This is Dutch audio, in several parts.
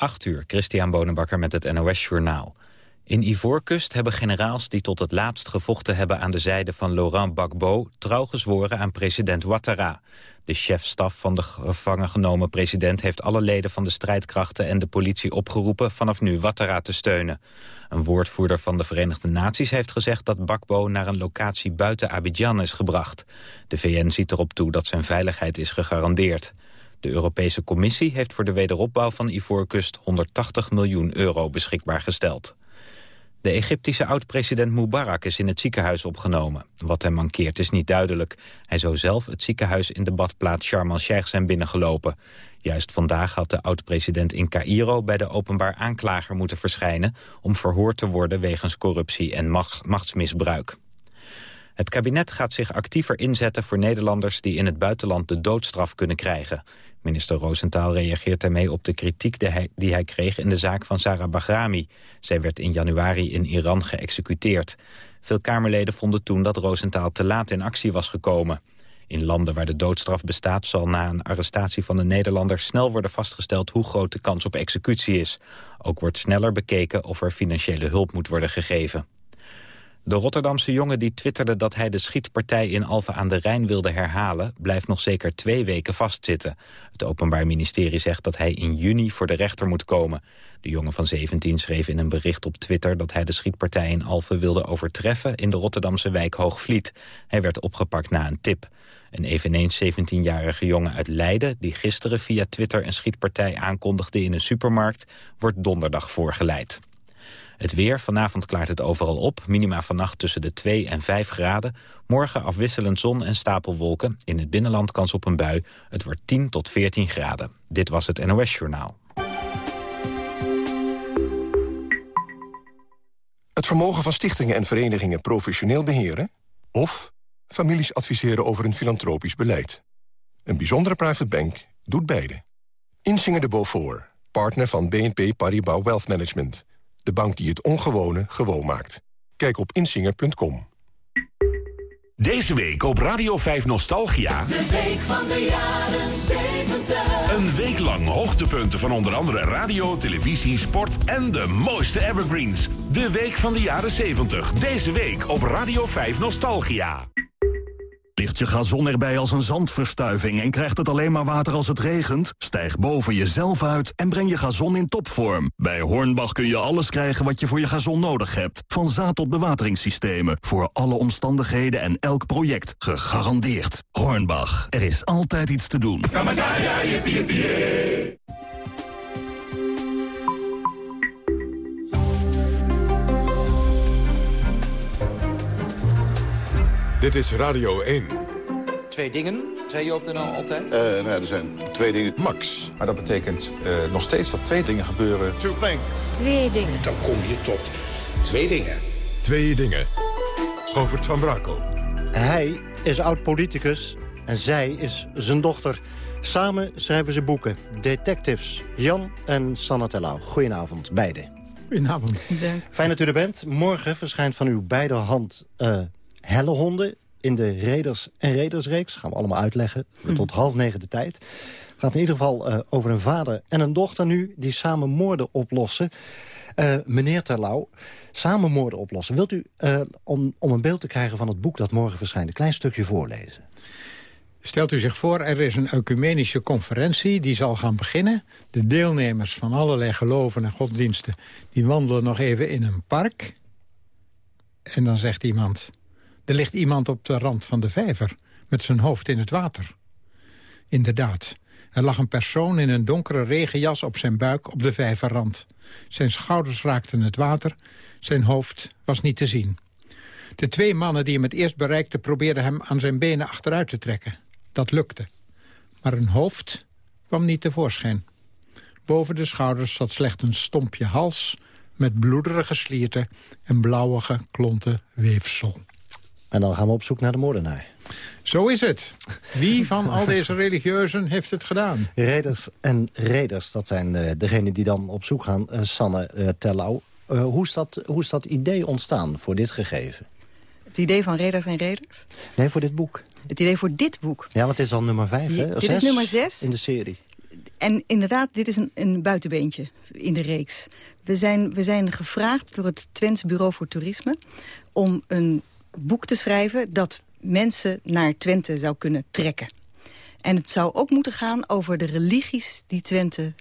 8 uur, Christian Bonenbakker met het NOS Journaal. In Ivoorkust hebben generaals die tot het laatst gevochten hebben... aan de zijde van Laurent Gbagbo trouw gezworen aan president Ouattara. De chefstaf van de gevangen genomen president... heeft alle leden van de strijdkrachten en de politie opgeroepen... vanaf nu Ouattara te steunen. Een woordvoerder van de Verenigde Naties heeft gezegd... dat Gbagbo naar een locatie buiten Abidjan is gebracht. De VN ziet erop toe dat zijn veiligheid is gegarandeerd. De Europese Commissie heeft voor de wederopbouw van Ivoorkust 180 miljoen euro beschikbaar gesteld. De Egyptische oud-president Mubarak is in het ziekenhuis opgenomen. Wat hem mankeert is niet duidelijk. Hij zou zelf het ziekenhuis in de badplaats Sharm el-Sheikh zijn binnengelopen. Juist vandaag had de oud-president in Cairo bij de openbaar aanklager moeten verschijnen... om verhoord te worden wegens corruptie en machtsmisbruik. Het kabinet gaat zich actiever inzetten voor Nederlanders die in het buitenland de doodstraf kunnen krijgen. Minister Roosentaal reageert daarmee op de kritiek die hij kreeg in de zaak van Sarah Bahrami. Zij werd in januari in Iran geëxecuteerd. Veel Kamerleden vonden toen dat Roosentaal te laat in actie was gekomen. In landen waar de doodstraf bestaat zal na een arrestatie van de Nederlander snel worden vastgesteld hoe groot de kans op executie is. Ook wordt sneller bekeken of er financiële hulp moet worden gegeven. De Rotterdamse jongen die twitterde dat hij de schietpartij in Alphen aan de Rijn wilde herhalen... blijft nog zeker twee weken vastzitten. Het Openbaar Ministerie zegt dat hij in juni voor de rechter moet komen. De jongen van 17 schreef in een bericht op Twitter... dat hij de schietpartij in Alphen wilde overtreffen in de Rotterdamse wijk Hoogvliet. Hij werd opgepakt na een tip. Een eveneens 17-jarige jongen uit Leiden... die gisteren via Twitter een schietpartij aankondigde in een supermarkt... wordt donderdag voorgeleid. Het weer, vanavond klaart het overal op. Minima vannacht tussen de 2 en 5 graden. Morgen afwisselend zon en stapelwolken. In het binnenland kans op een bui. Het wordt 10 tot 14 graden. Dit was het NOS Journaal. Het vermogen van stichtingen en verenigingen professioneel beheren... of families adviseren over een filantropisch beleid. Een bijzondere private bank doet beide. Insinger de Beaufort, partner van BNP Paribas Wealth Management... De bank die het ongewone gewoon maakt. Kijk op insinger.com. Deze week op Radio 5 Nostalgia. De week van de jaren 70. Een week lang hoogtepunten van onder andere radio, televisie, sport en de mooiste evergreens. De week van de jaren 70. Deze week op Radio 5 Nostalgia. Ligt je gazon erbij als een zandverstuiving en krijgt het alleen maar water als het regent? Stijg boven jezelf uit en breng je gazon in topvorm. Bij Hornbach kun je alles krijgen wat je voor je gazon nodig hebt. Van zaad tot bewateringssystemen. Voor alle omstandigheden en elk project. Gegarandeerd. Hornbach, er is altijd iets te doen. Dit is Radio 1. Twee dingen, zei je op de nou altijd? Uh, nou ja, er zijn twee dingen. Max. Maar dat betekent uh, nog steeds dat twee dingen gebeuren. Two things. Twee dingen. Dan kom je tot twee dingen. Twee dingen. Govert van Brakel. Hij is oud-politicus en zij is zijn dochter. Samen schrijven ze boeken. Detectives. Jan en Sanne Terlouw. Goedenavond, beiden. Goedenavond. Fijn dat u er bent. Morgen verschijnt van uw beide hand... Uh, helle honden in de Reders en Redersreeks. gaan we allemaal uitleggen. Hm. Tot half negen de tijd. Het gaat in ieder geval uh, over een vader en een dochter nu... die samen moorden oplossen. Uh, meneer Terlouw, samen moorden oplossen. Wilt u, uh, om, om een beeld te krijgen van het boek dat morgen verschijnt... een klein stukje voorlezen? Stelt u zich voor, er is een ecumenische conferentie die zal gaan beginnen. De deelnemers van allerlei geloven en godsdiensten... die wandelen nog even in een park. En dan zegt iemand... Er ligt iemand op de rand van de vijver, met zijn hoofd in het water. Inderdaad, er lag een persoon in een donkere regenjas op zijn buik op de vijverrand. Zijn schouders raakten het water, zijn hoofd was niet te zien. De twee mannen die hem het eerst bereikten probeerden hem aan zijn benen achteruit te trekken. Dat lukte. Maar een hoofd kwam niet tevoorschijn. Boven de schouders zat slechts een stompje hals met bloederige slierten en blauwige klonten weefsel. En dan gaan we op zoek naar de moordenaar. Zo is het. Wie van al deze religieuzen heeft het gedaan? Reders en reders, dat zijn uh, degenen die dan op zoek gaan. Uh, Sanne uh, Terlouw, hoe, is dat, hoe is dat idee ontstaan voor dit gegeven? Het idee van reders en reders? Nee, voor dit boek. Het idee voor dit boek? Ja, want het is al nummer vijf, hè? Dit is nummer zes. In de serie. En inderdaad, dit is een, een buitenbeentje in de reeks. We zijn, we zijn gevraagd door het Twents Bureau voor Toerisme... om een boek te schrijven dat mensen naar Twente zou kunnen trekken. En het zou ook moeten gaan over de religies die Twente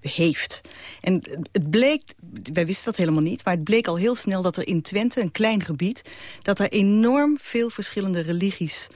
heeft. En het bleek, wij wisten dat helemaal niet... maar het bleek al heel snel dat er in Twente, een klein gebied... dat er enorm veel verschillende religies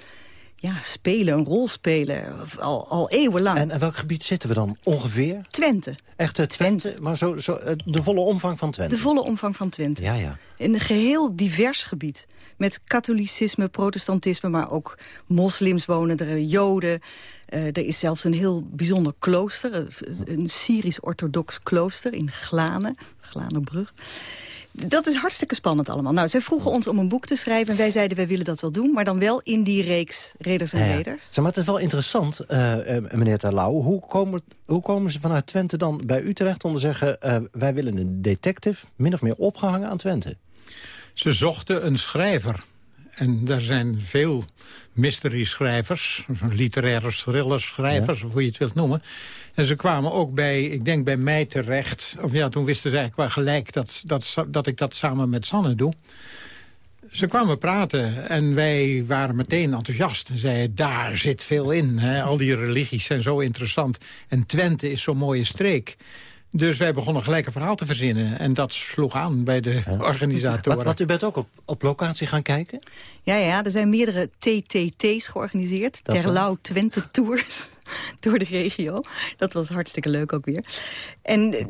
ja, spelen, een rol spelen, al, al eeuwenlang. En in welk gebied zitten we dan ongeveer? Twente. Echt Twente, Twente, maar zo, zo, de volle omvang van Twente? De volle omvang van Twente. Ja, ja. een geheel divers gebied. Met katholicisme, protestantisme, maar ook moslims wonen er, joden. Uh, er is zelfs een heel bijzonder klooster, een Syrisch-orthodox klooster in Glanen, Glanenbrug dat is hartstikke spannend allemaal. Nou, zij vroegen ons om een boek te schrijven en wij zeiden wij willen dat wel doen, maar dan wel in die reeks Reders en Reders. Zeg, maar het is wel interessant, uh, meneer Terlouw. Hoe komen, hoe komen ze vanuit Twente dan bij u terecht om te zeggen... Uh, wij willen een detective min of meer opgehangen aan Twente? Ze zochten een schrijver. En daar zijn veel mystery-schrijvers, literaire thriller-schrijvers, of hoe je het wilt noemen. En ze kwamen ook bij, ik denk bij mij terecht. Of ja, toen wisten ze eigenlijk wel gelijk dat, dat, dat ik dat samen met Sanne doe. Ze kwamen praten en wij waren meteen enthousiast. En zeiden, daar zit veel in. Hè? Al die religies zijn zo interessant. En Twente is zo'n mooie streek. Dus wij begonnen gelijk een verhaal te verzinnen. En dat sloeg aan bij de organisatoren. Wat, wat, u bent ook op, op locatie gaan kijken? Ja, ja, er zijn meerdere TTT's georganiseerd. Terlouw Twente Tours. door de regio. Dat was hartstikke leuk ook weer. En eh,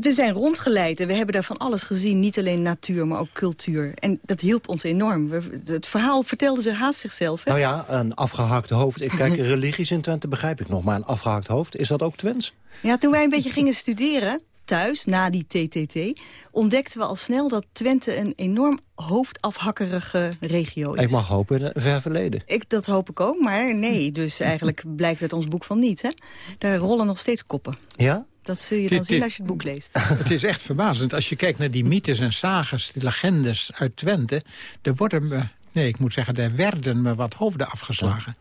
we zijn rondgeleid en we hebben daar van alles gezien. Niet alleen natuur, maar ook cultuur. En dat hielp ons enorm. Het verhaal vertelde ze haast zichzelf. Hè? Nou ja, een afgehakt hoofd. Ik kijk, religies in Twente begrijp ik nog. Maar een afgehakt hoofd, is dat ook Twents? Ja, toen wij een beetje gingen studeren thuis, na die TTT... ontdekten we al snel dat Twente een enorm hoofdafhakkerige regio is. Ik mag hopen in ver verleden. Ik, dat hoop ik ook, maar nee. Dus eigenlijk blijkt uit ons boek van niet. Hè? Daar rollen nog steeds koppen. Ja? Dat zul je dan zien als je het boek leest. Het is echt verbazend. Als je kijkt naar die mythes en sages, die legendes uit Twente... er worden Nee, ik moet zeggen, er werden me wat hoofden afgeslagen.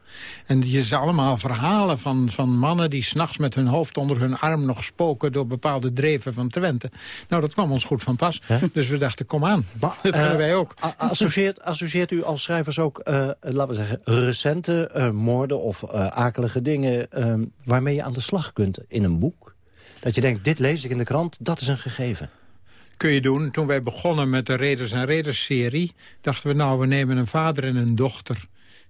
En je zijn allemaal verhalen van, van mannen die s'nachts met hun hoofd onder hun arm nog spoken door bepaalde dreven van Twente. Nou, dat kwam ons goed van pas. Dus we dachten, kom aan, maar, dat uh, wij ook. Associeert, associeert u als schrijvers ook, uh, laten we zeggen, recente uh, moorden of akelige dingen... waarmee je aan de slag kunt in een boek? Dat je denkt, dit lees ik in de krant, dat is een gegeven kun je doen. Toen wij begonnen met de Reders en Reders serie... dachten we, nou, we nemen een vader en een dochter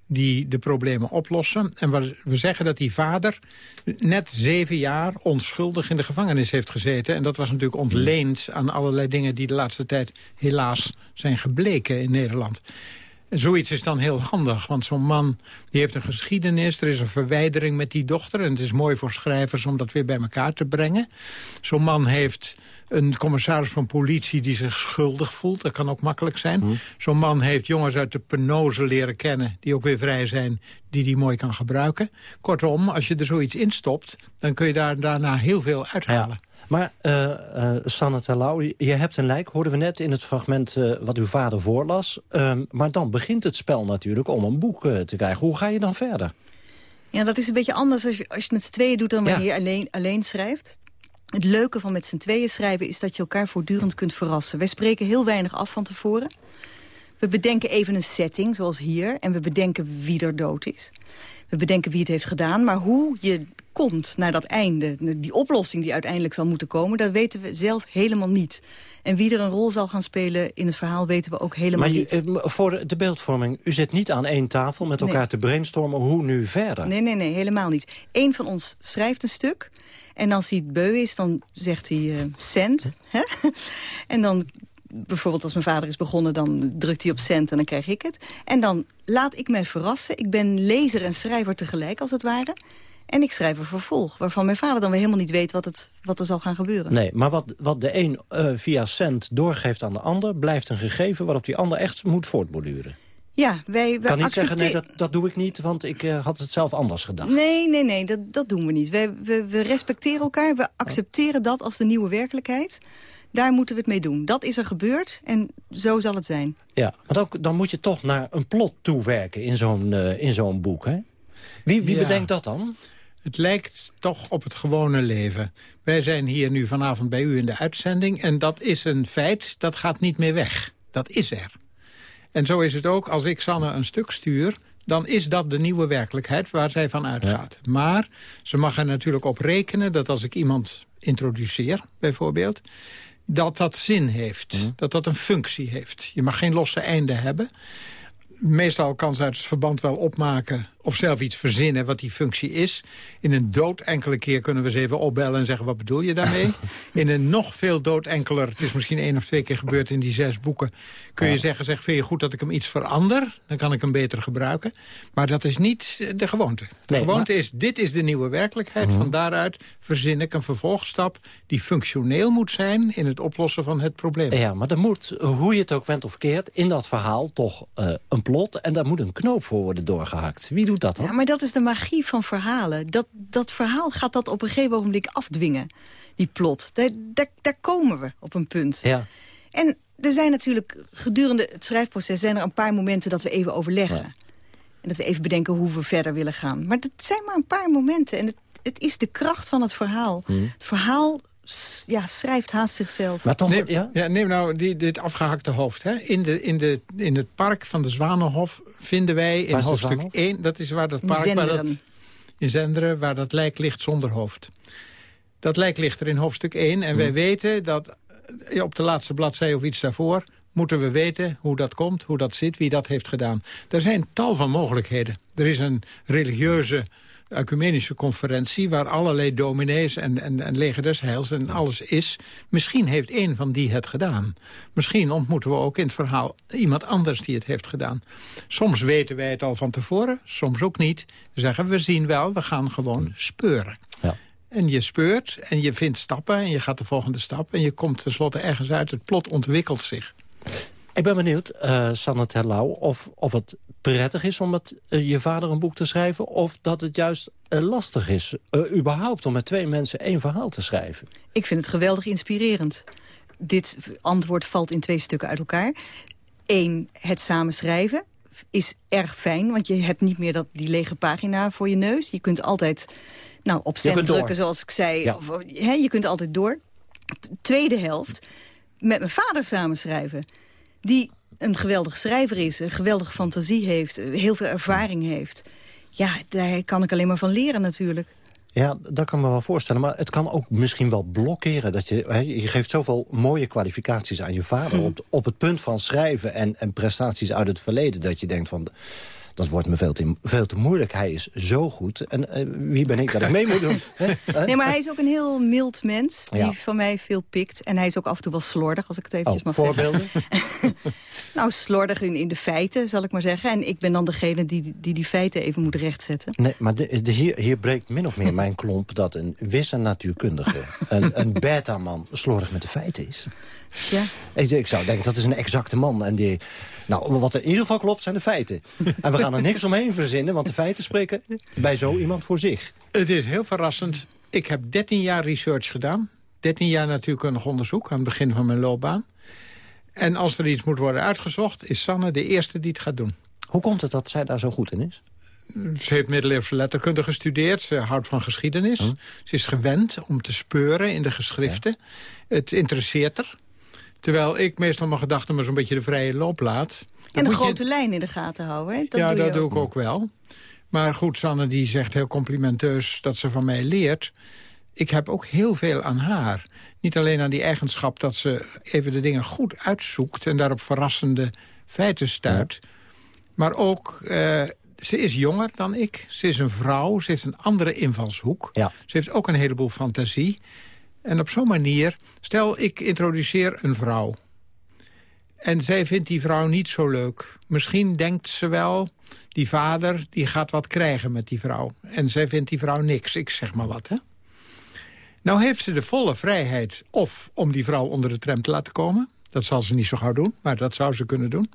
die de problemen oplossen. En we zeggen dat die vader net zeven jaar onschuldig in de gevangenis heeft gezeten. En dat was natuurlijk ontleend aan allerlei dingen die de laatste tijd helaas zijn gebleken in Nederland. Zoiets is dan heel handig, want zo'n man die heeft een geschiedenis. Er is een verwijdering met die dochter. En het is mooi voor schrijvers om dat weer bij elkaar te brengen. Zo'n man heeft een commissaris van politie die zich schuldig voelt. Dat kan ook makkelijk zijn. Hm. Zo'n man heeft jongens uit de penose leren kennen... die ook weer vrij zijn, die die mooi kan gebruiken. Kortom, als je er zoiets instopt... dan kun je daar daarna heel veel uithalen. Maar uh, uh, Sanne Terlouw, je hebt een lijk, hoorden we net in het fragment uh, wat uw vader voorlas. Uh, maar dan begint het spel natuurlijk om een boek te krijgen. Hoe ga je dan verder? Ja, dat is een beetje anders als je, als je met z'n tweeën doet dan wanneer je alleen, alleen schrijft. Het leuke van met z'n tweeën schrijven is dat je elkaar voortdurend kunt verrassen. Wij spreken heel weinig af van tevoren. We bedenken even een setting, zoals hier. En we bedenken wie er dood is. We bedenken wie het heeft gedaan. Maar hoe je komt naar dat einde, die oplossing die uiteindelijk zal moeten komen... dat weten we zelf helemaal niet. En wie er een rol zal gaan spelen in het verhaal weten we ook helemaal niet. Maar eh, voor de beeldvorming, u zit niet aan één tafel met elkaar te brainstormen hoe nu verder? Nee, nee, nee, helemaal niet. Eén van ons schrijft een stuk en als hij het beu is, dan zegt hij uh, cent. Hè? en dan bijvoorbeeld als mijn vader is begonnen, dan drukt hij op cent en dan krijg ik het. En dan laat ik mij verrassen. Ik ben lezer en schrijver tegelijk, als het ware. En ik schrijf een vervolg, waarvan mijn vader dan weer helemaal niet weet wat, het, wat er zal gaan gebeuren. Nee, maar wat, wat de een uh, via cent doorgeeft aan de ander... blijft een gegeven waarop die ander echt moet voortborduren. Ja, wij, kan niet zeggen, nee, dat, dat doe ik niet, want ik uh, had het zelf anders gedacht. Nee, nee, nee, dat, dat doen we niet. Wij, we, we respecteren elkaar, we accepteren dat als de nieuwe werkelijkheid. Daar moeten we het mee doen. Dat is er gebeurd en zo zal het zijn. Ja, want ook, dan moet je toch naar een plot toewerken in zo'n uh, in zo'n boek, hè? Wie, wie bedenkt dat dan? Het lijkt toch op het gewone leven. Wij zijn hier nu vanavond bij u in de uitzending... en dat is een feit, dat gaat niet meer weg. Dat is er. En zo is het ook als ik Sanne een stuk stuur dan is dat de nieuwe werkelijkheid waar zij van uitgaat. Maar ze mag er natuurlijk op rekenen dat als ik iemand introduceer, bijvoorbeeld... dat dat zin heeft, mhm. dat dat een functie heeft. Je mag geen losse einde hebben meestal kan ze uit het verband wel opmaken of zelf iets verzinnen wat die functie is. In een dood enkele keer kunnen we ze even opbellen en zeggen... wat bedoel je daarmee? in een nog veel dood enkeler, het is misschien één of twee keer gebeurd in die zes boeken... kun je zeggen, zeg, vind je goed dat ik hem iets verander? Dan kan ik hem beter gebruiken. Maar dat is niet de gewoonte. De gewoonte is, dit is de nieuwe werkelijkheid. Mhm. Van daaruit verzin ik een vervolgstap die functioneel moet zijn... in het oplossen van het probleem. Ja, maar er moet, hoe je het ook went of keert... in dat verhaal toch uh, een plot en daar moet een knoop voor worden doorgehakt. Wie doet dat? Ja, maar dat is de magie van verhalen. Dat, dat verhaal gaat dat op een gegeven ogenblik afdwingen. Die plot. Daar, daar, daar komen we op een punt. Ja. En er zijn natuurlijk gedurende het schrijfproces... zijn er een paar momenten dat we even overleggen. En dat we even bedenken hoe we verder willen gaan. Maar dat zijn maar een paar momenten. En het, het is de kracht van het verhaal. Hmm. Het verhaal ja, schrijft haast zichzelf. Maar toch, neem, ja? ja? neem nou die, dit afgehakte hoofd. Hè. In, de, in, de, in het park van de Zwanenhof vinden wij in hoofdstuk 1... dat is waar dat park... Waar dat, in Zenderen, waar dat lijk ligt zonder hoofd. Dat lijk ligt er in hoofdstuk 1. En wij hmm. weten dat ja, op de laatste bladzij of iets daarvoor... moeten we weten hoe dat komt, hoe dat zit, wie dat heeft gedaan. Er zijn tal van mogelijkheden. Er is een religieuze ecumenische conferentie... waar allerlei dominees en, en, en leger des heils en alles is. Misschien heeft één van die het gedaan. Misschien ontmoeten we ook in het verhaal iemand anders die het heeft gedaan. Soms weten wij het al van tevoren, soms ook niet. We zeggen, we zien wel, we gaan gewoon speuren. Ja. En je speurt en je vindt stappen en je gaat de volgende stap... en je komt tenslotte ergens uit, het plot ontwikkelt zich. Ik ben benieuwd, uh, Sanne Terlouw, of, of het prettig is om met uh, je vader een boek te schrijven... of dat het juist uh, lastig is, überhaupt, om met twee mensen één verhaal te schrijven. Ik vind het geweldig inspirerend. Dit antwoord valt in twee stukken uit elkaar. Eén, het samen schrijven is erg fijn, want je hebt niet meer dat, die lege pagina voor je neus. Je kunt altijd nou, op drukken, zoals ik zei. Ja. Of, je kunt altijd door. Tweede helft, met mijn vader samen schrijven die een geweldig schrijver is, een geweldige fantasie heeft... heel veel ervaring heeft. Ja, daar kan ik alleen maar van leren natuurlijk. Ja, dat kan me wel voorstellen. Maar het kan ook misschien wel blokkeren. Dat je, je geeft zoveel mooie kwalificaties aan je vader... Hm. Op, op het punt van schrijven en, en prestaties uit het verleden... dat je denkt van dat wordt me veel te, veel te moeilijk. Hij is zo goed. En uh, wie ben ik dat ik mee moet doen? nee, maar hij is ook een heel mild mens. Die van mij veel pikt. En hij is ook af en toe wel slordig, als ik het eventjes oh, mag voorbeelden? zeggen. nou, slordig in, in de feiten, zal ik maar zeggen. En ik ben dan degene die die, die feiten even moet rechtzetten. Nee, maar de, de, hier, hier breekt min of meer mijn klomp... dat een wisse natuurkundige, een, een beta-man, slordig met de feiten is. Ja. Ik, ik zou denken, dat is een exacte man. En die nou, wat er in ieder geval klopt zijn de feiten. en we gaan er niks omheen verzinnen, want de feiten spreken bij zo iemand voor zich. Het is heel verrassend. Ik heb 13 jaar research gedaan. 13 jaar natuurkundig onderzoek aan het begin van mijn loopbaan. En als er iets moet worden uitgezocht, is Sanne de eerste die het gaat doen. Hoe komt het dat zij daar zo goed in is? Ze heeft middeleeuwse letterkunde gestudeerd. Ze houdt van geschiedenis. Hm. Ze is gewend om te speuren in de geschriften. Het interesseert haar. Terwijl ik meestal mijn gedachten maar zo'n beetje de vrije loop laat. En de grote lijn in de gaten houden. Dat ja, doe dat doe ik ook wel. Maar goed, Sanne die zegt heel complimenteus dat ze van mij leert. Ik heb ook heel veel aan haar. Niet alleen aan die eigenschap dat ze even de dingen goed uitzoekt... en daarop verrassende feiten stuit. Maar ook, uh, ze is jonger dan ik. Ze is een vrouw, ze heeft een andere invalshoek. Ja. Ze heeft ook een heleboel fantasie. En op zo'n manier, stel ik introduceer een vrouw. En zij vindt die vrouw niet zo leuk. Misschien denkt ze wel, die vader die gaat wat krijgen met die vrouw. En zij vindt die vrouw niks, ik zeg maar wat. Hè? Nou heeft ze de volle vrijheid of om die vrouw onder de tram te laten komen. Dat zal ze niet zo gauw doen, maar dat zou ze kunnen doen.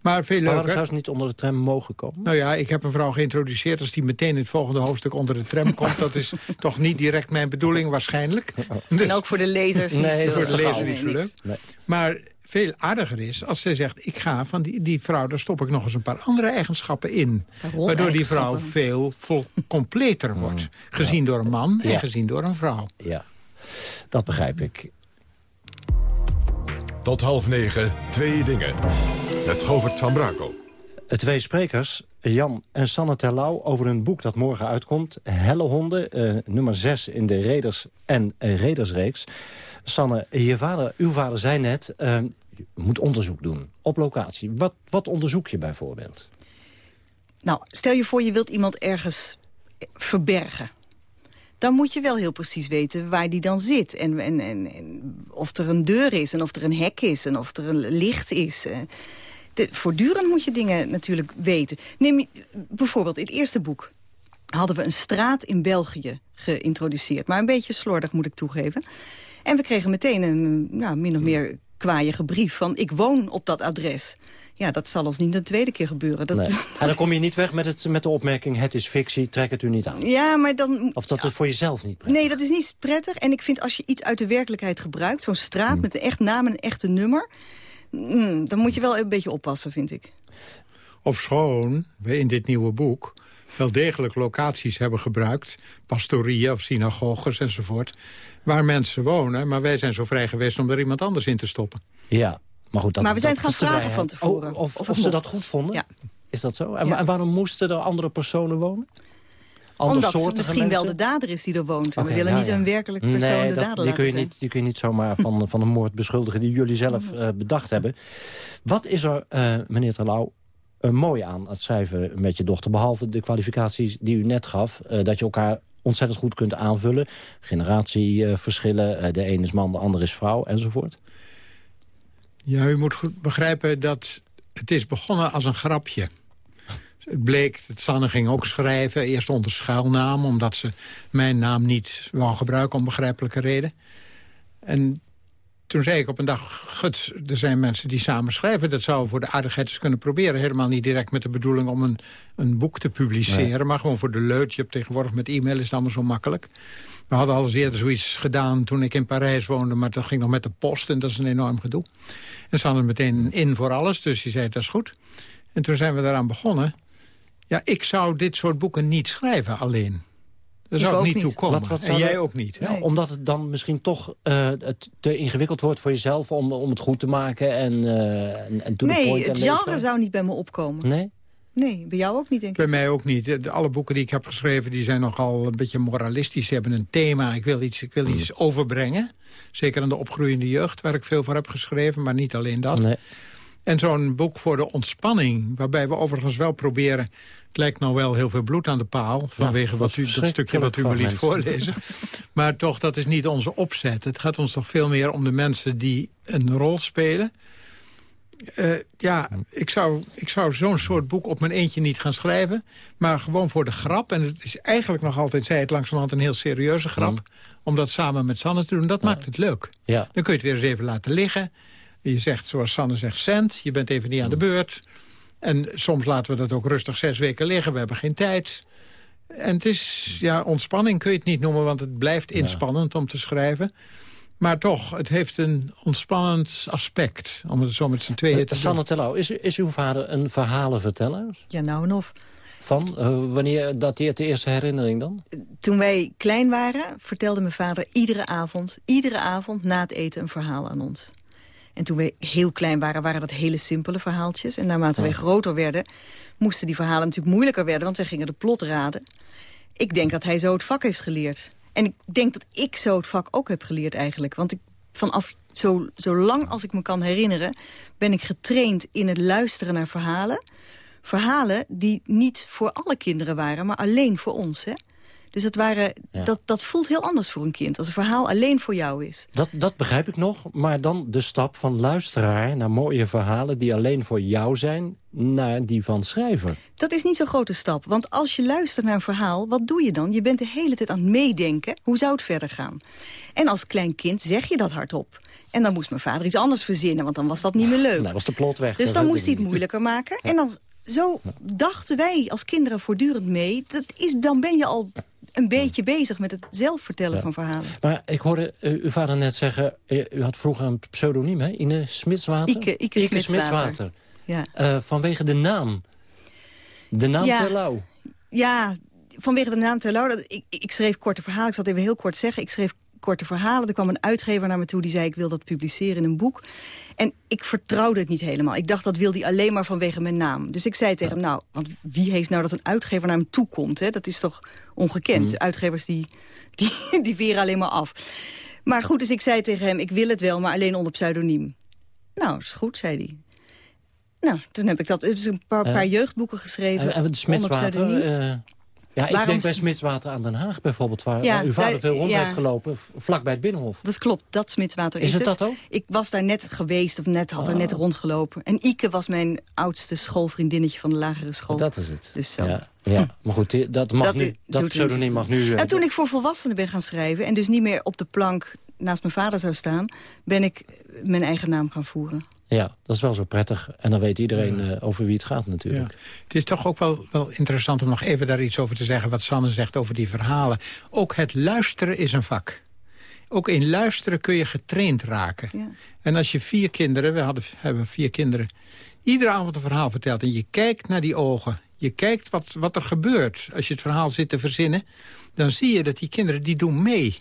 Maar veel leuker... waarom zou ze niet onder de tram mogen komen? Nou ja, ik heb een vrouw geïntroduceerd. Als die meteen in het volgende hoofdstuk onder de tram komt... dat is toch niet direct mijn bedoeling waarschijnlijk. En ook voor de lezers niet Nee, voor de lezers niet zo leuk. Maar veel aardiger is als zij zegt... ik ga van die, die vrouw, daar stop ik nog eens een paar andere eigenschappen in. Waardoor die vrouw veel vol, completer mm. wordt. Gezien door een man en gezien door een vrouw. Ja, dat begrijp ik. Tot half negen, twee dingen. Met Govert van Brakel. Twee sprekers, Jan en Sanne Terlouw, over een boek dat morgen uitkomt. Helle honden, uh, nummer 6 in de Reders en uh, Redersreeks. Sanne, je vader, uw vader zei net, uh, je moet onderzoek doen op locatie. Wat, wat onderzoek je bijvoorbeeld? Nou, stel je voor je wilt iemand ergens verbergen dan moet je wel heel precies weten waar die dan zit. En, en, en, en, of er een deur is, en of er een hek is, en of er een licht is. De, voortdurend moet je dingen natuurlijk weten. Neem bijvoorbeeld in het eerste boek hadden we een straat in België geïntroduceerd. Maar een beetje slordig moet ik toegeven. En we kregen meteen een nou, min of meer kwaaiige brief van... ik woon op dat adres. Ja, dat zal ons niet de tweede keer gebeuren. Dat, En dan kom je niet weg met, het, met de opmerking... het is fictie, trek het u niet aan. Ja, maar dan... Of dat is voor jezelf niet prettig? Nee, dat is niet prettig. En ik vind als je iets uit de werkelijkheid gebruikt... zo'n straat hmm. met een echt naam en een echte nummer... Hmm, dan moet je wel een beetje oppassen, vind ik. Of schoon, we in dit nieuwe boek wel degelijk locaties hebben gebruikt... pastorieën of synagoges enzovoort... waar mensen wonen, maar wij zijn zo vrij geweest... om er iemand anders in te stoppen. Ja, maar goed... Dat, maar we zijn het gaan vragen van tevoren. of, of, ze dat goed vonden? Ja. Is dat zo? En, waarom moesten er andere personen wonen? Omdat het misschien wel de dader is die er woont. we willen niet een werkelijk persoon nee, de dat, dader die kun je niet, Die kun je niet zomaar van, van een moord beschuldigen... die jullie zelf uh, bedacht hebben. Wat is er, uh, meneer Terlouw, mooi aan het schrijven met je dochter? Behalve de kwalificaties die u net gaf. dat je elkaar ontzettend goed kunt aanvullen. Generatieverschillen. de een is man, de ander is vrouw, enzovoort. Ja, u moet goed begrijpen dat het is begonnen als een grapje. Het bleek, dat Sanne ging ook schrijven, eerst onder schuilnaam... omdat ze mijn naam niet wou gebruiken om begrijpelijke reden. En toen zei ik op een dag, gut, er zijn mensen die samen schrijven. Dat zouden we voor de aardigheid eens kunnen proberen. Helemaal niet direct met de bedoeling om een, een boek te publiceren... maar gewoon voor de leut. Je hebt tegenwoordig met e-mail is het allemaal zo makkelijk. We hadden al eens eerder zoiets gedaan toen ik in Parijs woonde... maar dat ging nog met de post en dat is een enorm gedoe. En ze hadden meteen in voor alles, dus die zei dat is goed. En toen zijn we daaraan begonnen. Ja, ik zou dit soort boeken niet schrijven alleen. Daar zou ik, niet toe komen. Wat, wat en jij ook niet. Hè? Omdat het dan misschien toch uh, het te ingewikkeld wordt voor jezelf... om, om het goed te maken en, uh, en, en Nee, het genre zou niet bij me opkomen. Nee? Nee, bij jou ook niet, denk ik. Bij mij ook niet. alle boeken die ik heb geschreven die zijn nogal een beetje moralistisch. Ze hebben een thema. Ik wil iets, ik wil iets overbrengen. Zeker aan de opgroeiende jeugd, waar ik veel voor heb geschreven. Maar niet alleen dat. Nee. En zo'n boek voor de ontspanning, waarbij we overigens wel proberen... het lijkt nou wel heel veel bloed aan de paal... vanwege wat u, dat stukje wat u me liet voorlezen. maar toch, dat is niet onze opzet. Het gaat ons toch veel meer om de mensen die een rol spelen... Uh, ja, ik zou, ik zou zo'n soort boek op mijn eentje niet gaan schrijven. Maar gewoon voor de grap. En het is eigenlijk nog altijd, zei het langzamerhand, een heel serieuze grap. Mm. Om dat samen met Sanne te doen. Dat maakt het leuk. Ja. Dan kun je het weer eens even laten liggen. Je zegt, zoals Sanne zegt, cent. Je bent even niet aan de mm. beurt. En soms laten we dat ook rustig zes weken liggen. We hebben geen tijd. En het is, ja, ontspanning kun je het niet noemen... want het blijft inspannend om te schrijven. Maar toch, het heeft een ontspannend aspect. Om het zo met z'n tweeën te Sanne Tellau, is, is uw vader een verhalenverteller? Ja, nou en of. Van? Uh, wanneer dateert de eerste herinnering dan? Toen wij klein waren, vertelde mijn vader iedere avond... iedere avond na het eten een verhaal aan ons. En toen we heel klein waren, waren dat hele simpele verhaaltjes. En naarmate wij groter werden, moesten die verhalen natuurlijk moeilijker werden... want wij gingen de plot raden. Ik denk dat hij zo het vak heeft geleerd. En ik denk dat ik zo het vak ook heb geleerd eigenlijk. Want ik, vanaf zo, zo lang als ik me kan herinneren... ben ik getraind in het luisteren naar verhalen. Verhalen die niet voor alle kinderen waren, maar alleen voor ons. Hè? Dus dat, waren, dat, dat voelt heel anders voor een kind. Als een verhaal alleen voor jou is. Dat, dat begrijp ik nog. Maar dan de stap van luisteraar naar mooie verhalen... die alleen voor jou zijn, naar die van schrijver. Dat is niet zo'n grote stap. Want als je luistert naar een verhaal, wat doe je dan? Je bent de hele tijd aan het meedenken. Hoe zou het verder gaan? En als klein kind zeg je dat hardop. En dan moest mijn vader iets anders verzinnen, want dan was dat niet meer leuk. Nou, was de plot weg. Dus dan moest hij het moeilijker maken. En dan, zo dachten wij als kinderen voortdurend mee. Dat is, dan ben je al een beetje bezig met het zelf vertellen van verhalen. Maar ik hoorde uw vader net zeggen... u had vroeger een pseudoniem, hè? Ine Smitswater? Ike, Ike, Ike Smitswater. Ja. vanwege de naam. De naam ja. Terlouw. Ja, vanwege de naam Terlouw. Ik, ik schreef korte verhalen. Ik zal het even heel kort zeggen. Ik schreef korte verhalen. Er kwam een uitgever naar me toe die zei... ik wil dat publiceren in een boek. En ik vertrouwde het niet helemaal. Ik dacht, dat wil hij alleen maar vanwege mijn naam. Dus ik zei tegen hem, nou, want wie heeft nou dat een uitgever naar hem toe komt? Hè? Dat is toch ongekend. Mm. Uitgevers die, die, die weren alleen maar af. Maar goed, dus ik zei tegen hem, ik wil het wel, maar alleen onder pseudoniem. Nou, is goed, zei hij. Nou, toen heb ik dat. Dus een paar, paar jeugdboeken geschreven. En, en ja, ik denk bij Smitswater aan Den Haag bijvoorbeeld... waar, uw vader veel rond heeft gelopen, vlak bij het Binnenhof. Dat klopt, dat Smitswater is, is het. dat ook? Ik was daar net geweest, of net, had er net oh. rondgelopen. En Ike was mijn oudste schoolvriendinnetje van de lagere school. Dat is het. Dus zo. Ja, ja. maar goed, dat, mag dat, nu, dat pseudoniem mag nu... En toen ik voor volwassenen ben gaan schrijven... en dus niet meer op de plank naast mijn vader zou staan... ben ik mijn eigen naam gaan voeren. Ja, dat is wel zo prettig. En dan weet iedereen uh, over wie het gaat natuurlijk. Ja. Het is toch ook wel, wel interessant om nog even daar iets over te zeggen... wat Sanne zegt over die verhalen. Ook het luisteren is een vak. Ook in luisteren kun je getraind raken. Ja. En als je vier kinderen, we hadden, hebben vier kinderen... iedere avond een verhaal vertelt en je kijkt naar die ogen... je kijkt wat, wat er gebeurt als je het verhaal zit te verzinnen... dan zie je dat die kinderen die doen mee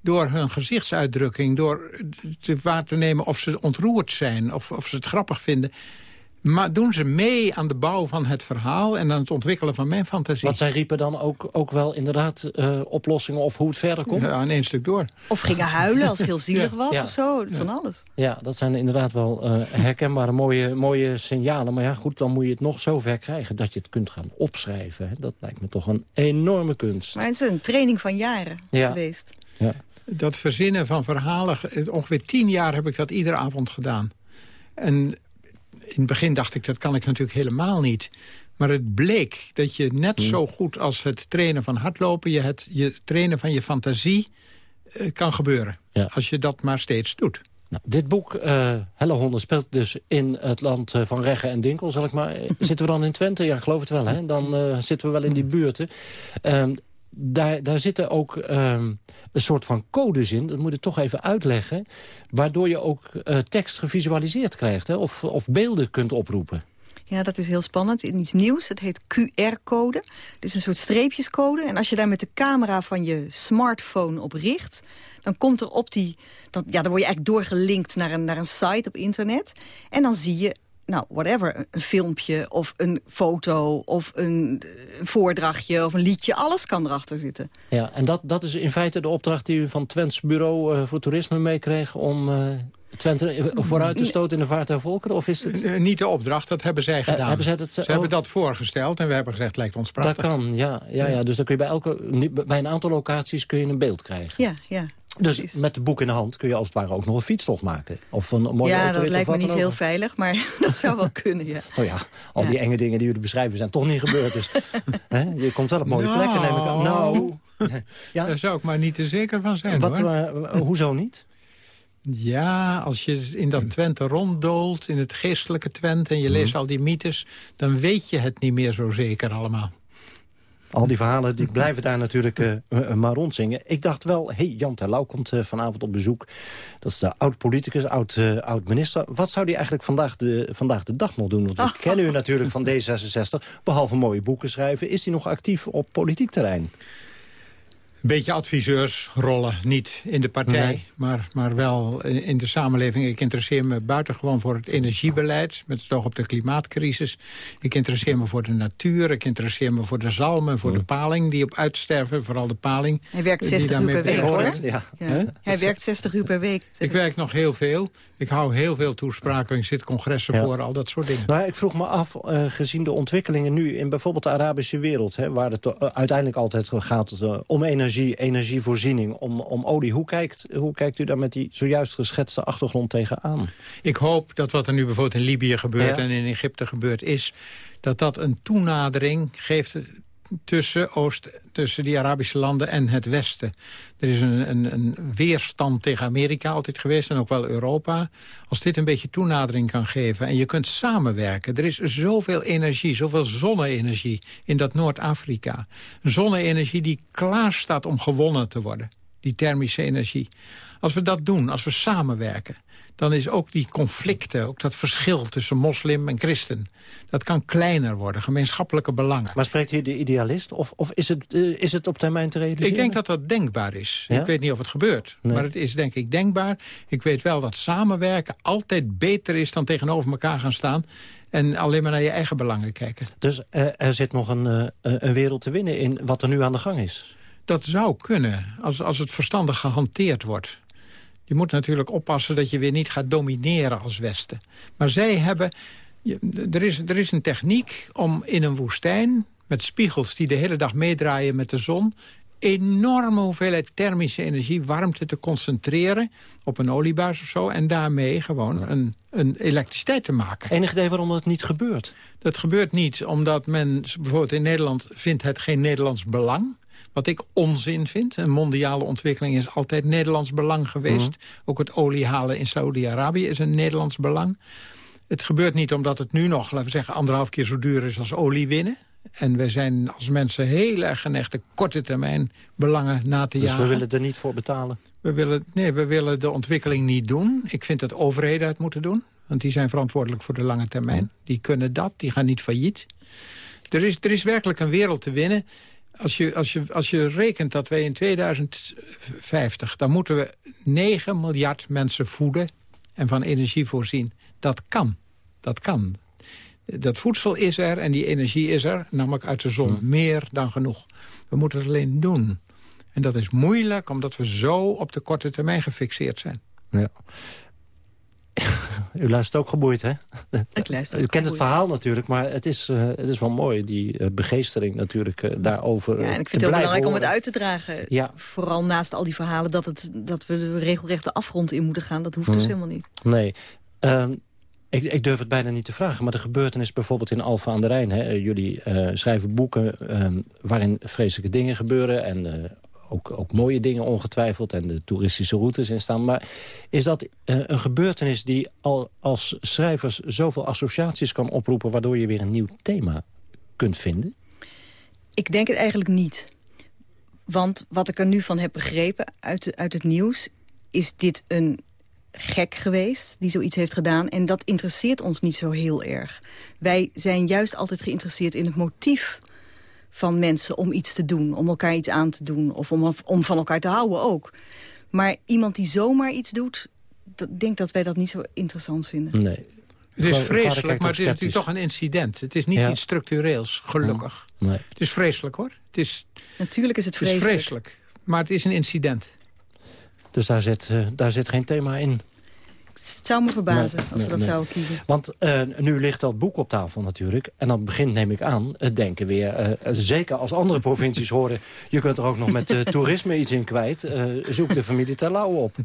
door hun gezichtsuitdrukking... door te waar te nemen of ze ontroerd zijn of, of ze het grappig vinden... Maar doen ze mee aan de bouw van het verhaal en aan het ontwikkelen van mijn fantasie. Want zij riepen dan ook, ook wel inderdaad uh, oplossingen of hoe het verder komt? Ja, in één stuk door. Of gingen huilen als het heel zielig was of zo, van alles. Ja, dat zijn inderdaad wel uh, herkenbare mooie, mooie signalen. Maar ja, goed, dan moet je het nog zo ver krijgen dat je het kunt gaan opschrijven. Dat lijkt me toch een enorme kunst. Maar het is een training van jaren geweest. Ja dat verzinnen van verhalen... ongeveer tien jaar heb ik dat iedere avond gedaan. En in het begin dacht ik, dat kan ik natuurlijk helemaal niet. Maar het bleek dat je net hmm. zo goed als het trainen van hardlopen... je, het, je trainen van je fantasie eh, kan gebeuren. Als je dat maar steeds doet. Nou, dit boek, uh, Helle Honden, speelt dus in het land eh, van Regge en Dinkel, zal ik maar. zitten we dan in Twente? Ja, ik geloof het wel, hè? Dan zitten we wel in die buurten. Ehm, daar, daar zitten ook ehm, een soort van codes in. Dat moet ik toch even uitleggen. Waardoor je ook uh, tekst gevisualiseerd krijgt. Hè, of, of beelden kunt oproepen. Ja, dat is heel spannend. Iets nieuws. Het heet QR-code. Het is een soort streepjescode. En als je daar met de camera van je smartphone op richt... dan komt er op die... Dan, ja, dan word je eigenlijk doorgelinkt naar een, naar een site op internet. En dan zie je nou, whatever, een filmpje of een foto of een, voordrachtje of een liedje. Alles kan erachter zitten. Ja, en dat, dat is in feite de opdracht die u van Twents Bureau uh, voor Toerisme meekreeg... om uh, Twente vooruit te stoten in de vaart der volkeren? Of is het... Niet de opdracht, dat hebben zij gedaan. hebben zij dat, ze hebben dat voorgesteld en we hebben gezegd, lijkt ons prachtig. Dat kan, ja. ja, ja. Dus dan kun je bij, elke, bij een aantal locaties kun je een beeld krijgen. Ja, ja. Dus met de boek in de hand kun je als het ware ook nog een fietstocht maken. Of een mooie Ja, dat lijkt me niet heel veilig, maar dat zou wel kunnen, ja. Oh ja, al die enge dingen die jullie beschrijven zijn toch niet gebeurd. Dus je komt wel op mooie plekken, neem ik aan. Nou, ja. daar zou ik maar niet te zeker van zijn, Wat, hoor. Uh, hoezo niet? Ja, als je in dat Twente ronddoolt, in het geestelijke Twente... en je leest mhm. al die mythes, dan weet je het niet meer zo zeker allemaal. Al die verhalen die blijven daar natuurlijk uh, maar rondzingen. Ik dacht wel, hey, Jan Terlouw komt uh, vanavond op bezoek. Dat is de oud-politicus, oud-minister. Wat zou die eigenlijk vandaag de, vandaag de dag nog doen? Want we oh. kennen u natuurlijk van D66. Behalve mooie boeken schrijven, is hij nog actief op politiek terrein? Een beetje adviseursrollen, niet in de partij, maar, maar wel in de samenleving. Ik interesseer me buitengewoon voor het energiebeleid, met het oog op de klimaatcrisis. Ik interesseer me voor de natuur, ik interesseer me voor de zalmen, voor de mm. paling die op uitsterven, vooral de paling. Hij werkt 60 uur per week, hoor. Ja. Hij werkt 60 uur per week. Ik werk nog heel veel. Ik hou heel veel toespraken, ik zit congressen voor, al dat soort dingen. Maar ik vroeg me af, uh, gezien de ontwikkelingen nu in bijvoorbeeld de Arabische wereld... Hè, waar het uh, uiteindelijk altijd gaat uh, om energie energie, energievoorziening, om, om olie. Hoe kijkt, hoe kijkt u daar met die zojuist geschetste achtergrond tegenaan? Ik hoop dat wat er nu bijvoorbeeld in Libië gebeurt en in Egypte gebeurt is... dat dat een toenadering geeft tussen, Oost, tussen die Arabische landen en het Westen. Er is een, een, een, weerstand tegen Amerika altijd geweest en ook wel Europa. Als dit een beetje toenadering kan geven en je kunt samenwerken. Er is zoveel energie, zoveel zonne-energie in dat Noord-Afrika. Zonne-energie die klaar staat om gewonnen te worden. Die thermische energie. Als we dat doen, als we samenwerken dan is ook die conflicten, ook dat verschil tussen moslim en christen... dat kan kleiner worden, gemeenschappelijke belangen. Maar spreekt hier de idealist of, of is, het, uh, is het op termijn te realiseren? Ik denk dat dat denkbaar is. Ik weet niet of het gebeurt, nee. maar het is denk ik denkbaar. Ik weet wel dat samenwerken altijd beter is dan tegenover elkaar gaan staan... en alleen maar naar je eigen belangen kijken. Dus uh, er zit nog een, uh, een wereld te winnen in wat er nu aan de gang is? Dat zou kunnen, als, als het verstandig gehanteerd wordt. Je moet natuurlijk oppassen dat je weer niet gaat domineren als Westen. Maar zij hebben... Er is, er is een techniek om in een woestijn... met spiegels die de hele dag meedraaien met de zon... enorme hoeveelheid thermische energie, warmte te concentreren... op een oliebuis of zo, en daarmee gewoon een, een elektriciteit te maken. Enig idee waarom dat niet gebeurt? Dat gebeurt niet omdat men, bijvoorbeeld in Nederland... vindt het geen Nederlands belang wat ik onzin vind. Een mondiale ontwikkeling is altijd Nederlands belang geweest. Mhm. Ook het olie halen in Saudi-Arabië is een Nederlands belang. Het gebeurt niet omdat het nu nog, laten we zeggen... anderhalf keer zo duur is als olie winnen. En we zijn als mensen heel erg geneigd de korte termijn belangen na te jagen. Dus we willen er niet voor betalen? We willen, nee, we willen de ontwikkeling niet doen. Ik vind dat overheden het moeten doen. Want die zijn verantwoordelijk voor de lange termijn. Mhm. Die kunnen dat, die gaan niet failliet. Er is, er is werkelijk een wereld te winnen als je, als, je, als je rekent dat wij in 2050... dan moeten we 9 miljard mensen voeden en van energie voorzien. Dat kan. Dat kan. Dat voedsel is er en die energie is er, namelijk uit de zon. Meer dan genoeg. We moeten het alleen doen. En dat is moeilijk, omdat we zo op de korte termijn gefixeerd zijn. Ja. U luistert ook geboeid, hè? Ik luister U kent het verhaal natuurlijk, maar het is, uh, het is wel mooi. Die uh, begeestering natuurlijk uh, daarover Ja, en ik vind het heel belangrijk om het uit te dragen. Ja. Vooral naast al die verhalen dat, het, dat we de regelrechte afgrond in moeten gaan. Dat hoeft dus Mhm. helemaal niet. Nee. Um, ik, ik, durf het bijna niet te vragen, maar de gebeurtenis bijvoorbeeld in Alfa aan de Rijn. Hè, jullie schrijven boeken um, waarin vreselijke dingen gebeuren... en ook, ook mooie dingen ongetwijfeld en de toeristische routes in staan. Maar is dat uh, een gebeurtenis die al als schrijvers zoveel associaties kan oproepen... waardoor je weer een nieuw thema kunt vinden? Ik denk het eigenlijk niet. Want wat ik er nu van heb begrepen uit, uit het nieuws... is dit een gek geweest die zoiets heeft gedaan. En dat interesseert ons niet zo heel erg. Wij zijn juist altijd geïnteresseerd in het motief van mensen om iets te doen. Om elkaar iets aan te doen. Of om, om van elkaar te houden ook. Maar iemand die zomaar iets doet... Ik denk dat wij dat niet zo interessant vinden. Nee. Het is vreselijk, maar het is natuurlijk toch een incident. Het is niet ja. iets structureels, gelukkig. Nee. Het is vreselijk, hoor. Het is, Natuurlijk is het vreselijk. Het is vreselijk, maar het is een incident. Dus daar zit, uh, daar zit geen thema in? Het zou me verbazen nee, als nee, we dat nee. zouden kiezen. Want uh, nu ligt dat boek op tafel natuurlijk. En dan begint, neem ik aan, het denken weer... Uh, zeker als andere provincies horen... je kunt er ook nog met uh, toerisme iets in kwijt. zoek de familie Terlouw op.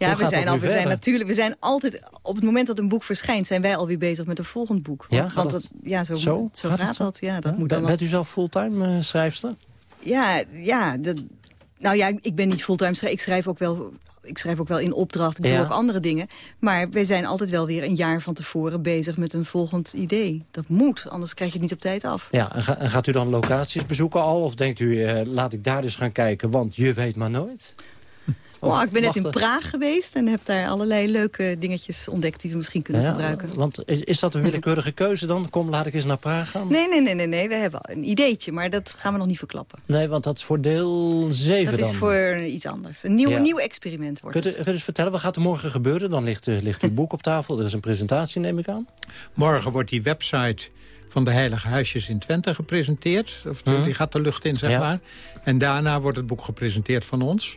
Ja, we zijn, al, we zijn natuurlijk, we zijn altijd, op het moment dat een boek verschijnt, zijn wij alweer bezig met een volgend boek. Ja, Want dat, dat, ja zo, zo? zo gaat, gaat dat. Ja, dat ja? moet dan Bent u zelf fulltime schrijfster? Ja, ja dat, nou ja, ik ben niet fulltime schrijver. Ik schrijf ook wel ik schrijf ook wel in opdracht, ik doe ja. ook andere dingen. Maar wij zijn altijd wel weer een jaar van tevoren bezig met een volgend idee. Dat moet, anders krijg je het niet op tijd af. Ja, en, ga, en gaat u dan locaties bezoeken al? Of denkt u, uh, laat ik daar dus gaan kijken, want je weet maar nooit? Oh, ik ben net in Praag geweest en heb daar allerlei leuke dingetjes ontdekt die we misschien kunnen ja, gebruiken. Want is, is, dat een willekeurige keuze dan? Kom, laat ik eens naar Praag gaan? Nee, nee, nee, nee, nee. We hebben een ideetje, maar dat gaan we nog niet verklappen. Nee, want dat is voor deel 7 dat dan? Dat is voor iets anders. Een nieuw, ja. nieuw experiment wordt kunt u, het. Kunt u eens vertellen, wat gaat er morgen gebeuren? Dan ligt, uh, ligt uw boek op tafel, er is een presentatie, neem ik aan. Morgen wordt die website van de Heilige Huisjes in Twente gepresenteerd. Of. Die gaat de lucht in, zeg Ja. maar. En daarna wordt het boek gepresenteerd van ons.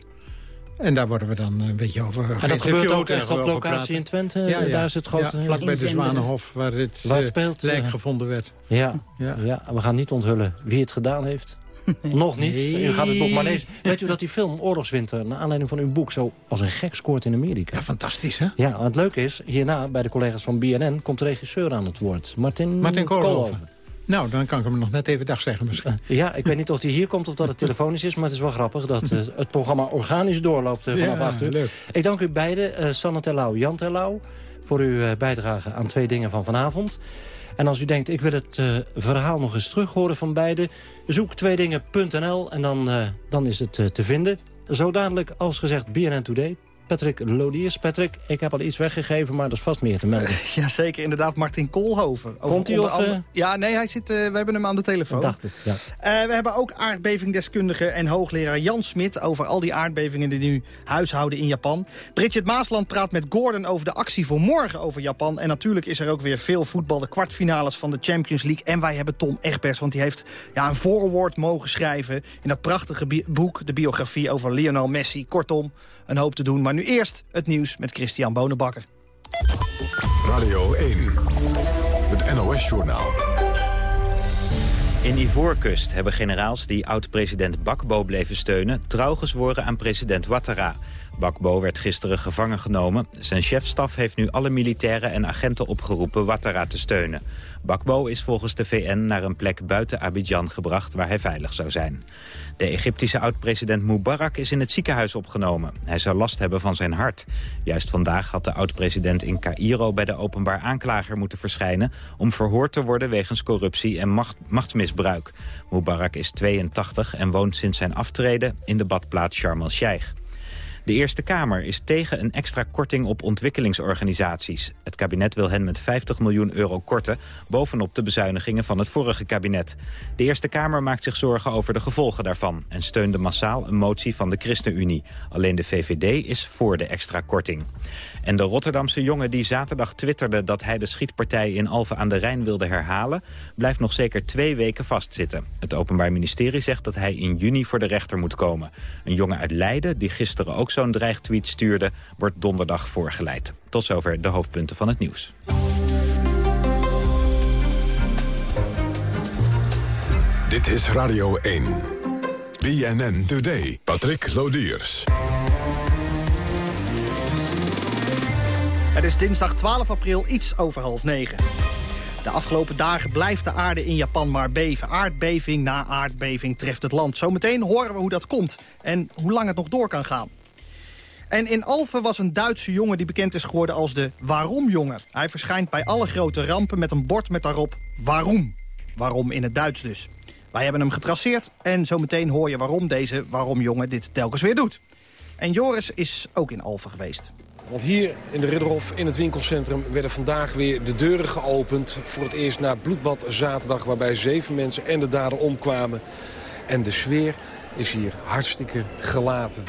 En daar worden we dan een beetje over En dat gebeurt ook echt op locatie in Twente? Ja, ja. Daar is het grote... Ja, vlakbij de. Zwanenhof, waar het, Waar eh, speelt, lijk eh, gevonden werd. Ja, ja. Ja. we gaan niet onthullen wie het gedaan heeft. Nog niet. Nee. U gaat het boek maar lezen. Weet u dat die film Oorlogswinter, naar aanleiding van uw boek... zo als een gek scoort in Amerika? Ja, fantastisch, hè? Ja, het leuke is, hierna bij de collega's van BNN... komt de regisseur aan het woord. Martin, Martin Koolhoven. Nou, dan kan ik hem nog net even dag zeggen misschien. Ja, ik weet niet of hij hier komt of dat het telefonisch is... maar het is wel grappig dat uh, het programma organisch doorloopt uh, vanaf ja, 8 uur. Leuk. Ik dank u beiden, uh, Sanne Terlouw, Jan Terlouw... voor uw bijdrage aan twee dingen van vanavond. En als u denkt, ik wil het verhaal nog eens terug horen van beiden... zoek tweedingen.nl en dan, dan is het te vinden. Zo dadelijk, als gezegd, BNN Today... Patrick Lodiers. Patrick, ik heb al iets weggegeven, maar er is vast meer te melden. Jazeker, inderdaad, Martin Koolhoven. Komt hij of... Andere... Ja, nee, hij zit, uh, we hebben hem aan de telefoon. Dacht het, ja. Uh, we hebben ook aardbevingdeskundige en hoogleraar Jan Smit... over al die aardbevingen die nu huishouden in Japan. Bridget Maasland praat met Gordon over de actie voor morgen over Japan. En natuurlijk is er ook weer veel voetbal, de kwartfinales van de Champions League. En wij hebben Tom Egbers, want die heeft ja, een voorwoord mogen schrijven... in dat prachtige boek, de biografie over Lionel Messi. Kortom, een hoop te doen. Maar nu eerst het nieuws met Christian Bonenbakker. Radio 1, het NOS-journaal. In Ivoorkust hebben generaals die oud-president Bakbo bleven steunen... trouw gezworen aan president Ouattara. Bakbo werd gisteren gevangen genomen. Zijn chefstaf heeft nu alle militairen en agenten opgeroepen Ouattara te steunen. Bakbo is volgens de VN naar een plek buiten Abidjan gebracht waar hij veilig zou zijn. De Egyptische oud-president Mubarak is in het ziekenhuis opgenomen. Hij zou last hebben van zijn hart. Juist vandaag had de oud-president in Cairo bij de openbaar aanklager moeten verschijnen... om verhoord te worden wegens corruptie en macht, machtsmisbruik. Mubarak is 82 en woont sinds zijn aftreden in de badplaats Sharm el-Sheikh. De Eerste Kamer is tegen een extra korting op ontwikkelingsorganisaties. Het kabinet wil hen met 50 miljoen euro korten... bovenop de bezuinigingen van het vorige kabinet. De Eerste Kamer maakt zich zorgen over de gevolgen daarvan... en steunde massaal een motie van de ChristenUnie. Alleen de VVD is voor de extra korting. En de Rotterdamse jongen die zaterdag twitterde... dat hij de schietpartij in Alphen aan de Rijn wilde herhalen... blijft nog zeker twee weken vastzitten. Het Openbaar Ministerie zegt dat hij in juni voor de rechter moet komen. Een jongen uit Leiden, die gisteren ook zo'n dreigtweet stuurde... wordt donderdag voorgeleid. Tot zover de hoofdpunten van het nieuws. Dit is Radio 1. BNN Today. Patrick Lodiers. Het is dinsdag 12 april, iets over half negen. De afgelopen dagen blijft de aarde in Japan maar beven. Aardbeving na aardbeving treft het land. Zometeen horen we hoe dat komt en hoe lang het nog door kan gaan. En in Alphen was een Duitse jongen die bekend is geworden als de Waarom-jongen. Hij verschijnt bij alle grote rampen met een bord met daarop Waarom. Waarom in het Duits dus. Wij hebben hem getraceerd en zometeen hoor je waarom deze Waarom-jongen dit telkens weer doet. En Joris is ook in Alphen geweest. Want hier in de Ridderhof in het winkelcentrum werden vandaag weer de deuren geopend. Voor het eerst na bloedbad zaterdag waarbij zeven mensen en de dader omkwamen. En de sfeer is hier hartstikke gelaten.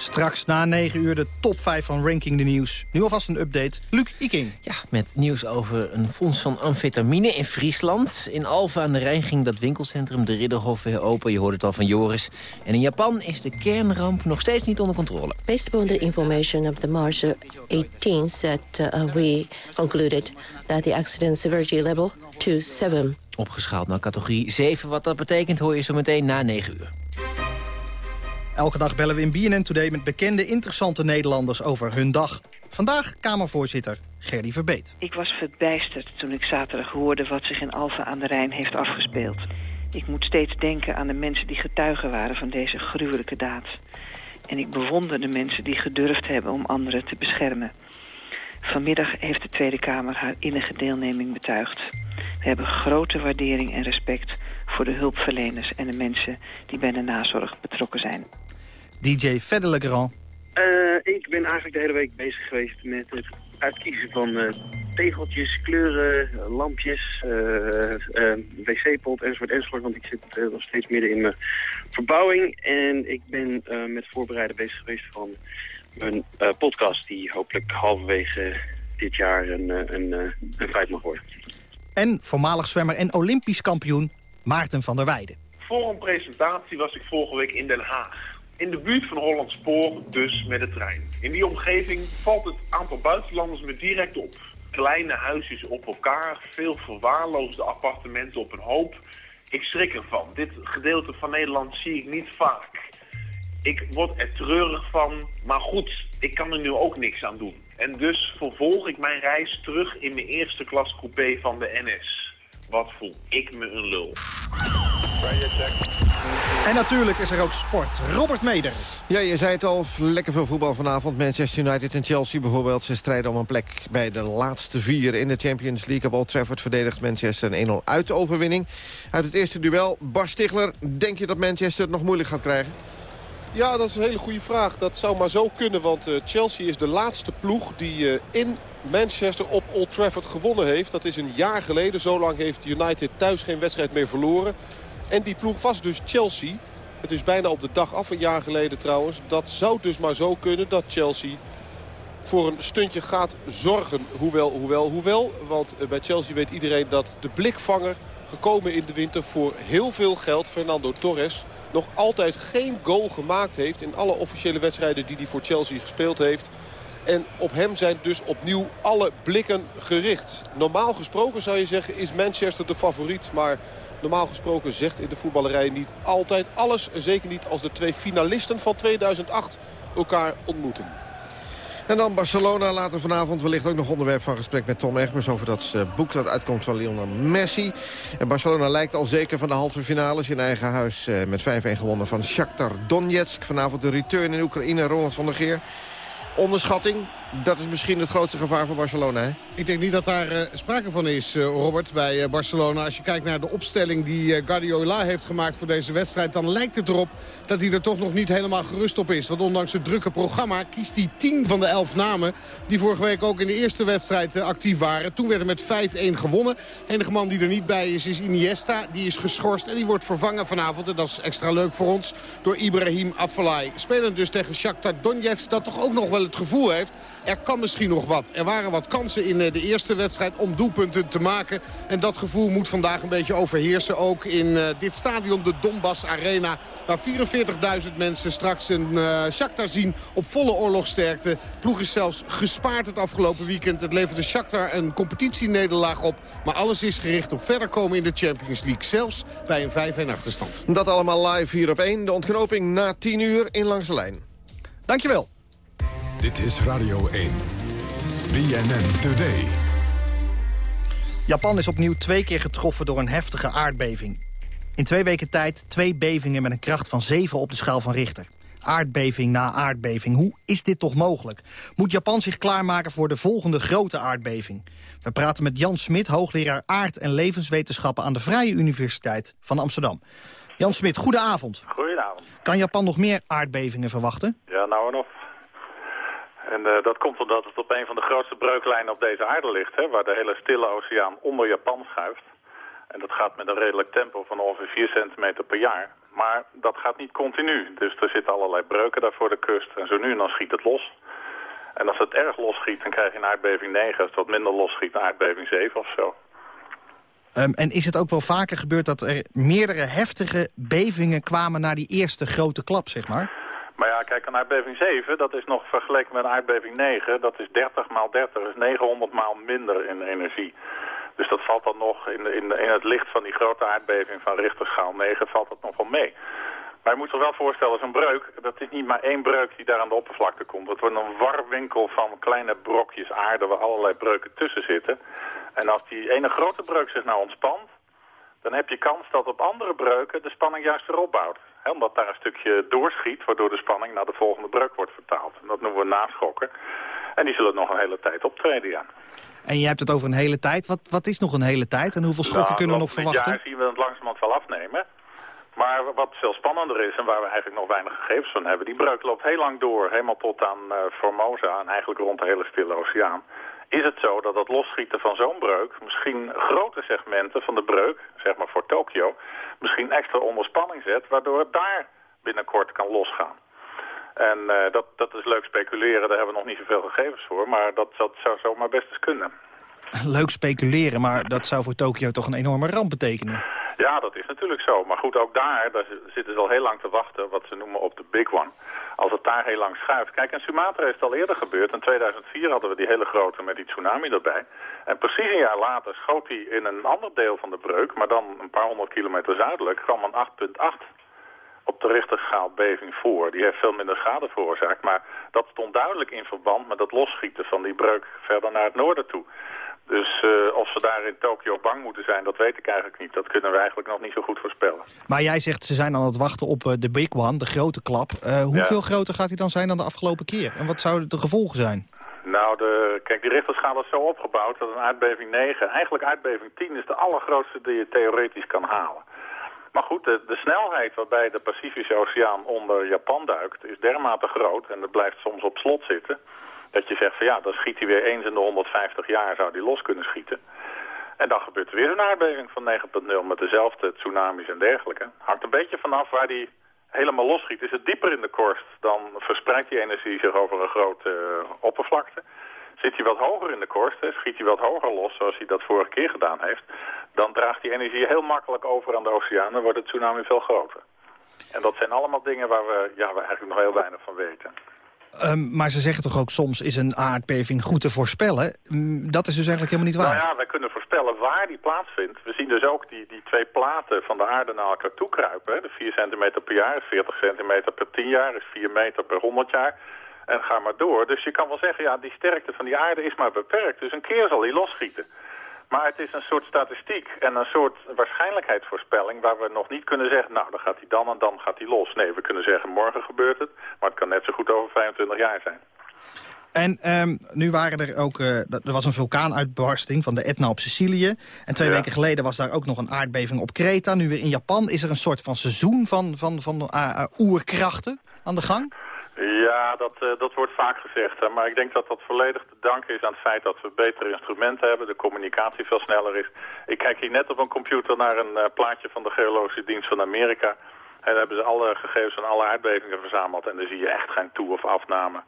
Straks na 9 uur de top 5 van Ranking de Nieuws. Nu alvast een update. Luc Iking. Ja, met nieuws over een fonds van amfetamine in Friesland. In Alphen aan de Rijn ging dat winkelcentrum de Ridderhof weer open. Je hoort het al van Joris. En in Japan is de kernramp nog steeds niet onder controle. Based upon the information of the March 18th that uh, we concluded that the accident severity level to 7. Opgeschaald naar categorie 7. Wat dat betekent hoor je zo meteen na 9 uur. Elke dag bellen we in BNN Today met bekende, interessante Nederlanders over hun dag. Vandaag Kamervoorzitter Gerdy Verbeet. Ik was verbijsterd toen ik zaterdag hoorde wat zich in Alphen aan de Rijn heeft afgespeeld. Ik moet steeds denken aan de mensen die getuigen waren van deze gruwelijke daad. En ik bewonder de mensen die gedurfd hebben om anderen te beschermen. Vanmiddag heeft de Tweede Kamer haar innige deelneming betuigd. We hebben grote waardering en respect voor de hulpverleners en de mensen die bij de nazorg betrokken zijn. DJ Fedde Legrand. Uh, ik ben eigenlijk de hele week bezig geweest met het uitkiezen van uh, tegeltjes, kleuren, lampjes, uh, wc-pot enzovoort enzovoort. Want ik zit nog steeds midden in mijn verbouwing. En ik ben met voorbereiden bezig geweest van een podcast die hopelijk halverwege dit jaar een, een, een feit mag worden. En voormalig zwemmer en olympisch kampioen Maarten van der Weijden. Voor een presentatie was ik vorige week in Den Haag. In de buurt van Holland Spoor, dus met de trein. In die omgeving valt het aantal buitenlanders me direct op. Kleine huisjes op elkaar, veel verwaarloosde appartementen op een hoop. Ik schrik ervan. Dit gedeelte van Nederland zie ik niet vaak. Ik word er treurig van, maar goed, ik kan er nu ook niks aan doen. En dus vervolg ik mijn reis terug in mijn eerste klas coupé van de NS. Wat voel ik me een lul. En natuurlijk is er ook sport. Robert Meder. Ja, je zei het al, lekker veel voetbal vanavond. Manchester United en Chelsea bijvoorbeeld. Ze strijden om een plek bij de laatste vier in de Champions League. Op Old Trafford verdedigt Manchester een 1-0 uit de overwinning. Uit het eerste duel, Bas Stigler, denk je dat Manchester het nog moeilijk gaat krijgen? Ja, dat is een hele goede vraag. Dat zou maar zo kunnen, want uh, Chelsea is de laatste ploeg die uh, in Manchester op Old Trafford gewonnen heeft. Dat is een jaar geleden. Zo lang heeft United thuis geen wedstrijd meer verloren. En die ploeg was dus Chelsea. Het is bijna op de dag af, een jaar geleden trouwens. Dat zou dus maar zo kunnen dat Chelsea voor een stuntje gaat zorgen. Hoewel, hoewel, hoewel. Want uh, bij Chelsea weet iedereen dat de blikvanger gekomen in de winter voor heel veel geld, Fernando Torres nog altijd geen goal gemaakt heeft... in alle officiële wedstrijden die hij voor Chelsea gespeeld heeft. En op hem zijn dus opnieuw alle blikken gericht. Normaal gesproken zou je zeggen is Manchester de favoriet. Maar normaal gesproken zegt in de voetballerij niet altijd alles. Zeker niet als de twee finalisten van 2008 elkaar ontmoeten. En dan Barcelona later vanavond wellicht ook nog onderwerp van gesprek met Tom Egbers... over dat uh, boek dat uitkomt van Lionel Messi. En Barcelona lijkt al zeker van de halve finales in eigen huis... Uh, met 5-1 gewonnen van Shakhtar Donetsk. Vanavond de return in Oekraïne, Ronald van der Geer. Onderschatting, dat is misschien het grootste gevaar voor Barcelona, hè? Ik denk niet dat daar uh, sprake van is, uh, Robert, bij uh, Barcelona. Als je kijkt naar de opstelling die Guardiola heeft gemaakt voor deze wedstrijd... dan lijkt het erop dat hij er toch nog niet helemaal gerust op is. Want ondanks het drukke programma kiest hij 10 van de 11 namen... die vorige week ook in de eerste wedstrijd actief waren. Toen werd er met 5-1 gewonnen. Enige man die er niet bij is, is Iniesta. Die is geschorst en die wordt vervangen vanavond. En dat is extra leuk voor ons door Ibrahim Afellay. Spelen dus tegen Shakhtar Donetsk, dat toch ook nog wel het gevoel heeft er kan misschien nog wat. Er waren wat kansen in eh, de eerste wedstrijd om doelpunten te maken. En dat gevoel moet vandaag een beetje overheersen. Ook in uh, dit stadion, de Donbass Arena. Waar 44.000 mensen straks een uh, Shakhtar zien op volle oorlogsterkte. Ploeg is zelfs gespaard het afgelopen weekend. Het leverde Shakhtar een competitienederlaag op. Maar alles is gericht op verder komen in de Champions League. Zelfs bij een 5-1 achterstand. Dat allemaal live hier op 1. De ontknoping na 10 uur in Langs de Lijn. Dankjewel. Dit is Radio 1. BNN Today. Japan is opnieuw twee keer getroffen door een heftige aardbeving. In twee weken tijd twee bevingen met een kracht van 7 op de schaal van Richter. Aardbeving na aardbeving. Hoe is dit toch mogelijk? Moet Japan zich klaarmaken voor de volgende grote aardbeving? We praten met Jan Smit, hoogleraar aard- en levenswetenschappen... aan de Vrije Universiteit van Amsterdam. Jan Smit, goedenavond. Goedenavond. Kan Japan nog meer aardbevingen verwachten? Ja, nou en of. En uh, dat komt omdat het op een van de grootste breuklijnen op deze aarde ligt, hè, waar de hele stille oceaan onder Japan schuift. En dat gaat met een redelijk tempo van ongeveer 4 centimeter per jaar. Maar dat gaat niet continu. Dus er zitten allerlei breuken daar voor de kust. En zo nu en dan schiet het los. En als het erg los schiet, dan krijg je een aardbeving 9. Als het wat minder los schiet, een aardbeving 7 of zo. Um, en is het ook wel vaker gebeurd dat er meerdere heftige bevingen kwamen... na die eerste grote klap, zeg maar? Maar ja, kijk, een aardbeving 7, dat is nog vergeleken met een aardbeving 9... dat is 30 maal 30, is 900 maal minder in energie. Dus dat valt dan nog, in, in, het licht van die grote aardbeving van Richterschaal 9... valt dat nog wel mee. Maar je moet zich wel voorstellen, zo'n breuk, dat is niet maar één breuk die daar aan de oppervlakte komt. Het wordt een warwinkel van kleine brokjes aarde waar allerlei breuken tussen zitten. En als die ene grote breuk zich nou ontspant, dan heb je kans dat op andere breuken de spanning juist weer opbouwt. He, omdat daar een stukje doorschiet, waardoor de spanning naar de volgende breuk wordt vertaald. En dat noemen we naschokken. En die zullen nog een hele tijd optreden, ja. En je hebt het over een hele tijd. Wat, wat is nog een hele tijd en hoeveel schokken nou, kunnen we nog verwachten? Jaar zien we het langzamerhand wel afnemen. Maar wat veel spannender is en waar we eigenlijk nog weinig gegevens van hebben... die breuk loopt heel lang door, helemaal tot aan uh, Formosa en eigenlijk rond de hele Stille Oceaan. Is het zo dat het losschieten van zo'n breuk misschien grote segmenten van de breuk, zeg maar voor Tokio, misschien extra onder spanning zet, waardoor het daar binnenkort kan losgaan. En uh, dat, dat is leuk speculeren, daar hebben we nog niet zoveel gegevens voor, maar dat, dat zou zomaar best eens kunnen. Leuk speculeren, maar dat zou voor Tokio toch een enorme ramp betekenen? Ja, dat is natuurlijk zo. Maar goed, ook daar, daar zitten ze al heel lang te wachten, wat ze noemen op de big one. Als het daar heel lang schuift. Kijk, in Sumatra is het al eerder gebeurd. In 2004 hadden we die hele grote met die tsunami erbij. En precies een jaar later schoot hij in een ander deel van de breuk, maar dan een paar honderd kilometer zuidelijk, kwam een 8.8 op de richterschaal beving voor. Die heeft veel minder schade veroorzaakt, maar dat stond duidelijk in verband met het losschieten van die breuk verder naar het noorden toe. Dus uh, of ze daar in Tokio bang moeten zijn, dat weet ik eigenlijk niet. Dat kunnen we eigenlijk nog niet zo goed voorspellen. Maar jij zegt ze zijn aan het wachten op uh, de big one, de grote klap. Uh, hoeveel groter gaat hij dan zijn dan de afgelopen keer? En wat zouden de gevolgen zijn? Nou, de, kijk, die richterschaal is zo opgebouwd dat een aardbeving 9... eigenlijk aardbeving 10 is de allergrootste die je theoretisch kan halen. Maar goed, de, de, snelheid waarbij de Pacifische Oceaan onder Japan duikt... is dermate groot en dat blijft soms op slot zitten... dat je zegt van ja, dan schiet hij weer eens in de 150 jaar... zou die los kunnen schieten. En dan gebeurt er weer een aardbeving van 9.0 met dezelfde tsunamis en dergelijke. Hangt een beetje vanaf waar die helemaal losschiet. Is het dieper in de korst, dan verspreidt die energie zich over een grote uh, oppervlakte. Zit hij wat hoger in de korst, schiet hij wat hoger los, zoals hij dat vorige keer gedaan heeft... dan draagt die energie heel makkelijk over aan de oceaan en wordt het tsunami veel groter. En dat zijn allemaal dingen waar we, ja, we eigenlijk nog heel weinig van weten. Um, maar ze zeggen toch ook soms is een aardbeving goed te voorspellen. Um, dat is dus eigenlijk helemaal niet waar. Nou ja, wij kunnen voorspellen waar die plaatsvindt. We zien dus ook die, die twee platen van de aarde naar elkaar toe kruipen. De 4 centimeter per jaar is 40 centimeter per 10 jaar, is 4 meter per 100 jaar. En ga maar door. Dus je kan wel zeggen, ja, die sterkte van die aarde is maar beperkt. Dus een keer zal die losschieten. Maar het is een soort statistiek en een soort waarschijnlijkheidsvoorspelling... waar we nog niet kunnen zeggen, nou, dan gaat hij dan en dan gaat hij los. Nee, we kunnen zeggen, morgen gebeurt het, maar het kan net zo goed over 25 jaar zijn. En um, nu waren er ook, uh, er was een vulkaanuitbarsting van de Etna op Sicilië. En twee ja. weken geleden was daar ook nog een aardbeving op Kreta. Nu weer in Japan is er een soort van seizoen van, van, van uh, uh, oerkrachten aan de gang. Ja, dat, uh, dat wordt vaak gezegd. Maar ik denk dat dat volledig te danken is aan het feit dat we betere instrumenten hebben. De communicatie veel sneller is. Ik kijk hier net op een computer naar een uh, plaatje van de Geologische Dienst van Amerika. En daar hebben ze alle gegevens van alle aardbevingen verzameld. En dan zie je echt geen toe- of afname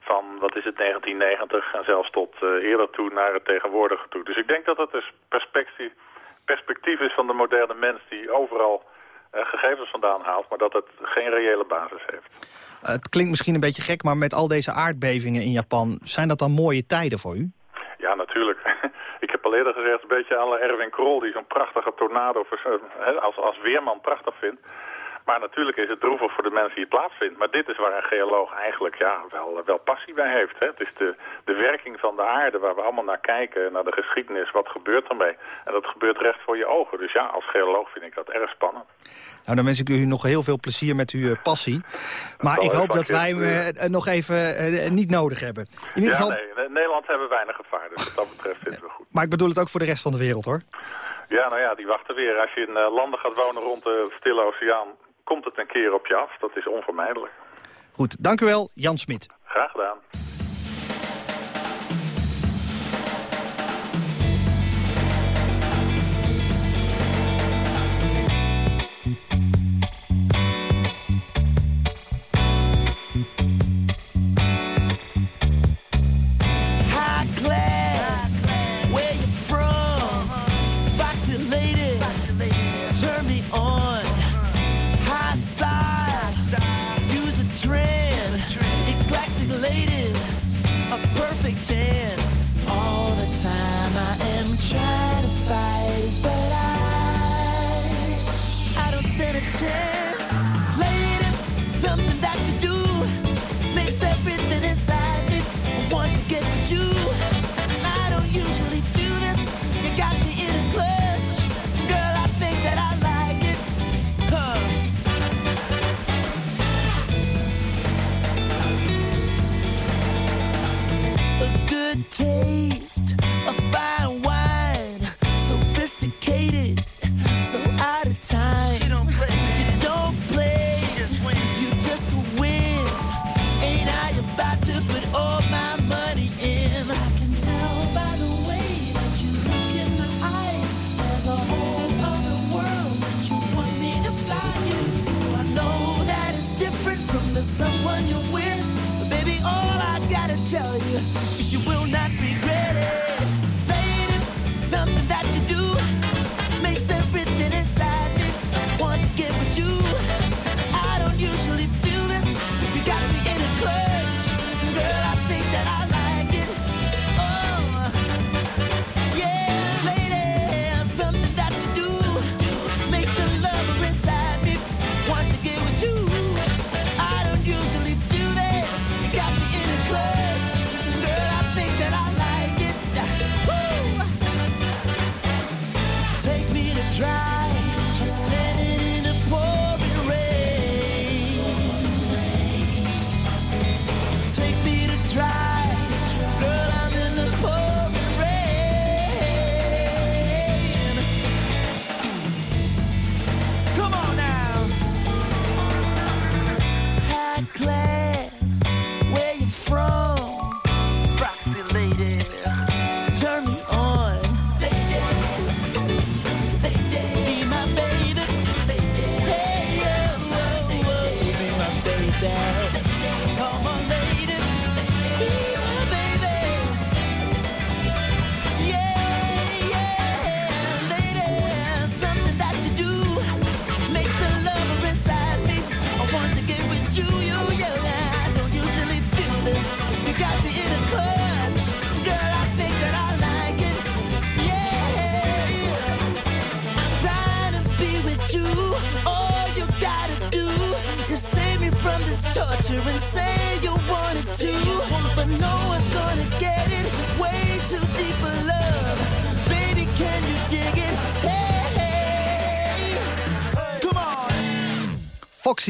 van, wat is het, 1990 en zelfs tot uh, eerder toe naar het tegenwoordige toe. Dus ik denk dat het dus perspectief is van de moderne mens die overal gegevens vandaan haalt, maar dat het geen reële basis heeft. Uh, het klinkt misschien een beetje gek, maar met al deze aardbevingen in Japan... zijn dat dan mooie tijden voor u? Ja, natuurlijk. Ik heb al eerder gezegd, een beetje alle Erwin Krol... die zo'n prachtige tornado als, als weerman prachtig vindt. Maar natuurlijk is het droevig voor de mensen die het plaatsvindt. Maar dit is waar een geoloog eigenlijk ja, wel, wel passie bij heeft. Hè. Het is de, de werking van de aarde waar we allemaal naar kijken, naar de geschiedenis. Wat gebeurt ermee? En dat gebeurt recht voor je ogen. Dus ja, als geoloog vind ik dat erg spannend. Nou, dan wens ik u nog heel veel plezier met uw uh, passie. Maar ik hoop dat wij hem uh, nog even niet nodig hebben. In ieder ja, geval... nee, in Nederland hebben we weinig gevaar. Dus wat dat betreft vinden we goed. Maar ik bedoel het ook voor de rest van de wereld, hoor. Ja, nou ja, die wachten weer. Als je in landen gaat wonen rond de Stille Oceaan komt het een keer op je af. Dat is onvermijdelijk. Goed, dank u wel, Jan Smit. Graag gedaan.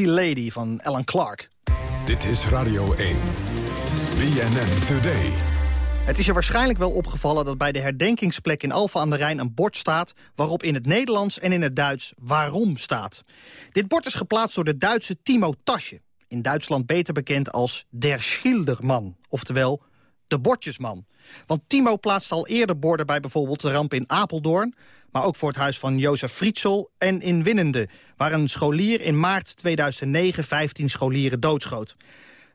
Lady van Alan Clark. Dit is Radio 1. BNN Today. Het is je waarschijnlijk wel opgevallen dat bij de herdenkingsplek in Alphen aan de Rijn een bord staat... waarop in het Nederlands en in het Duits waarom staat. Dit bord is geplaatst door de Duitse Timo Tasje. In Duitsland beter bekend als Der Schilderman, oftewel de bordjesman. Want Timo plaatst al eerder borden bij bijvoorbeeld de ramp in Apeldoorn... maar ook voor het huis van Jozef Frietsel en in Winnende... waar een scholier in maart 2009 15 scholieren doodschoot.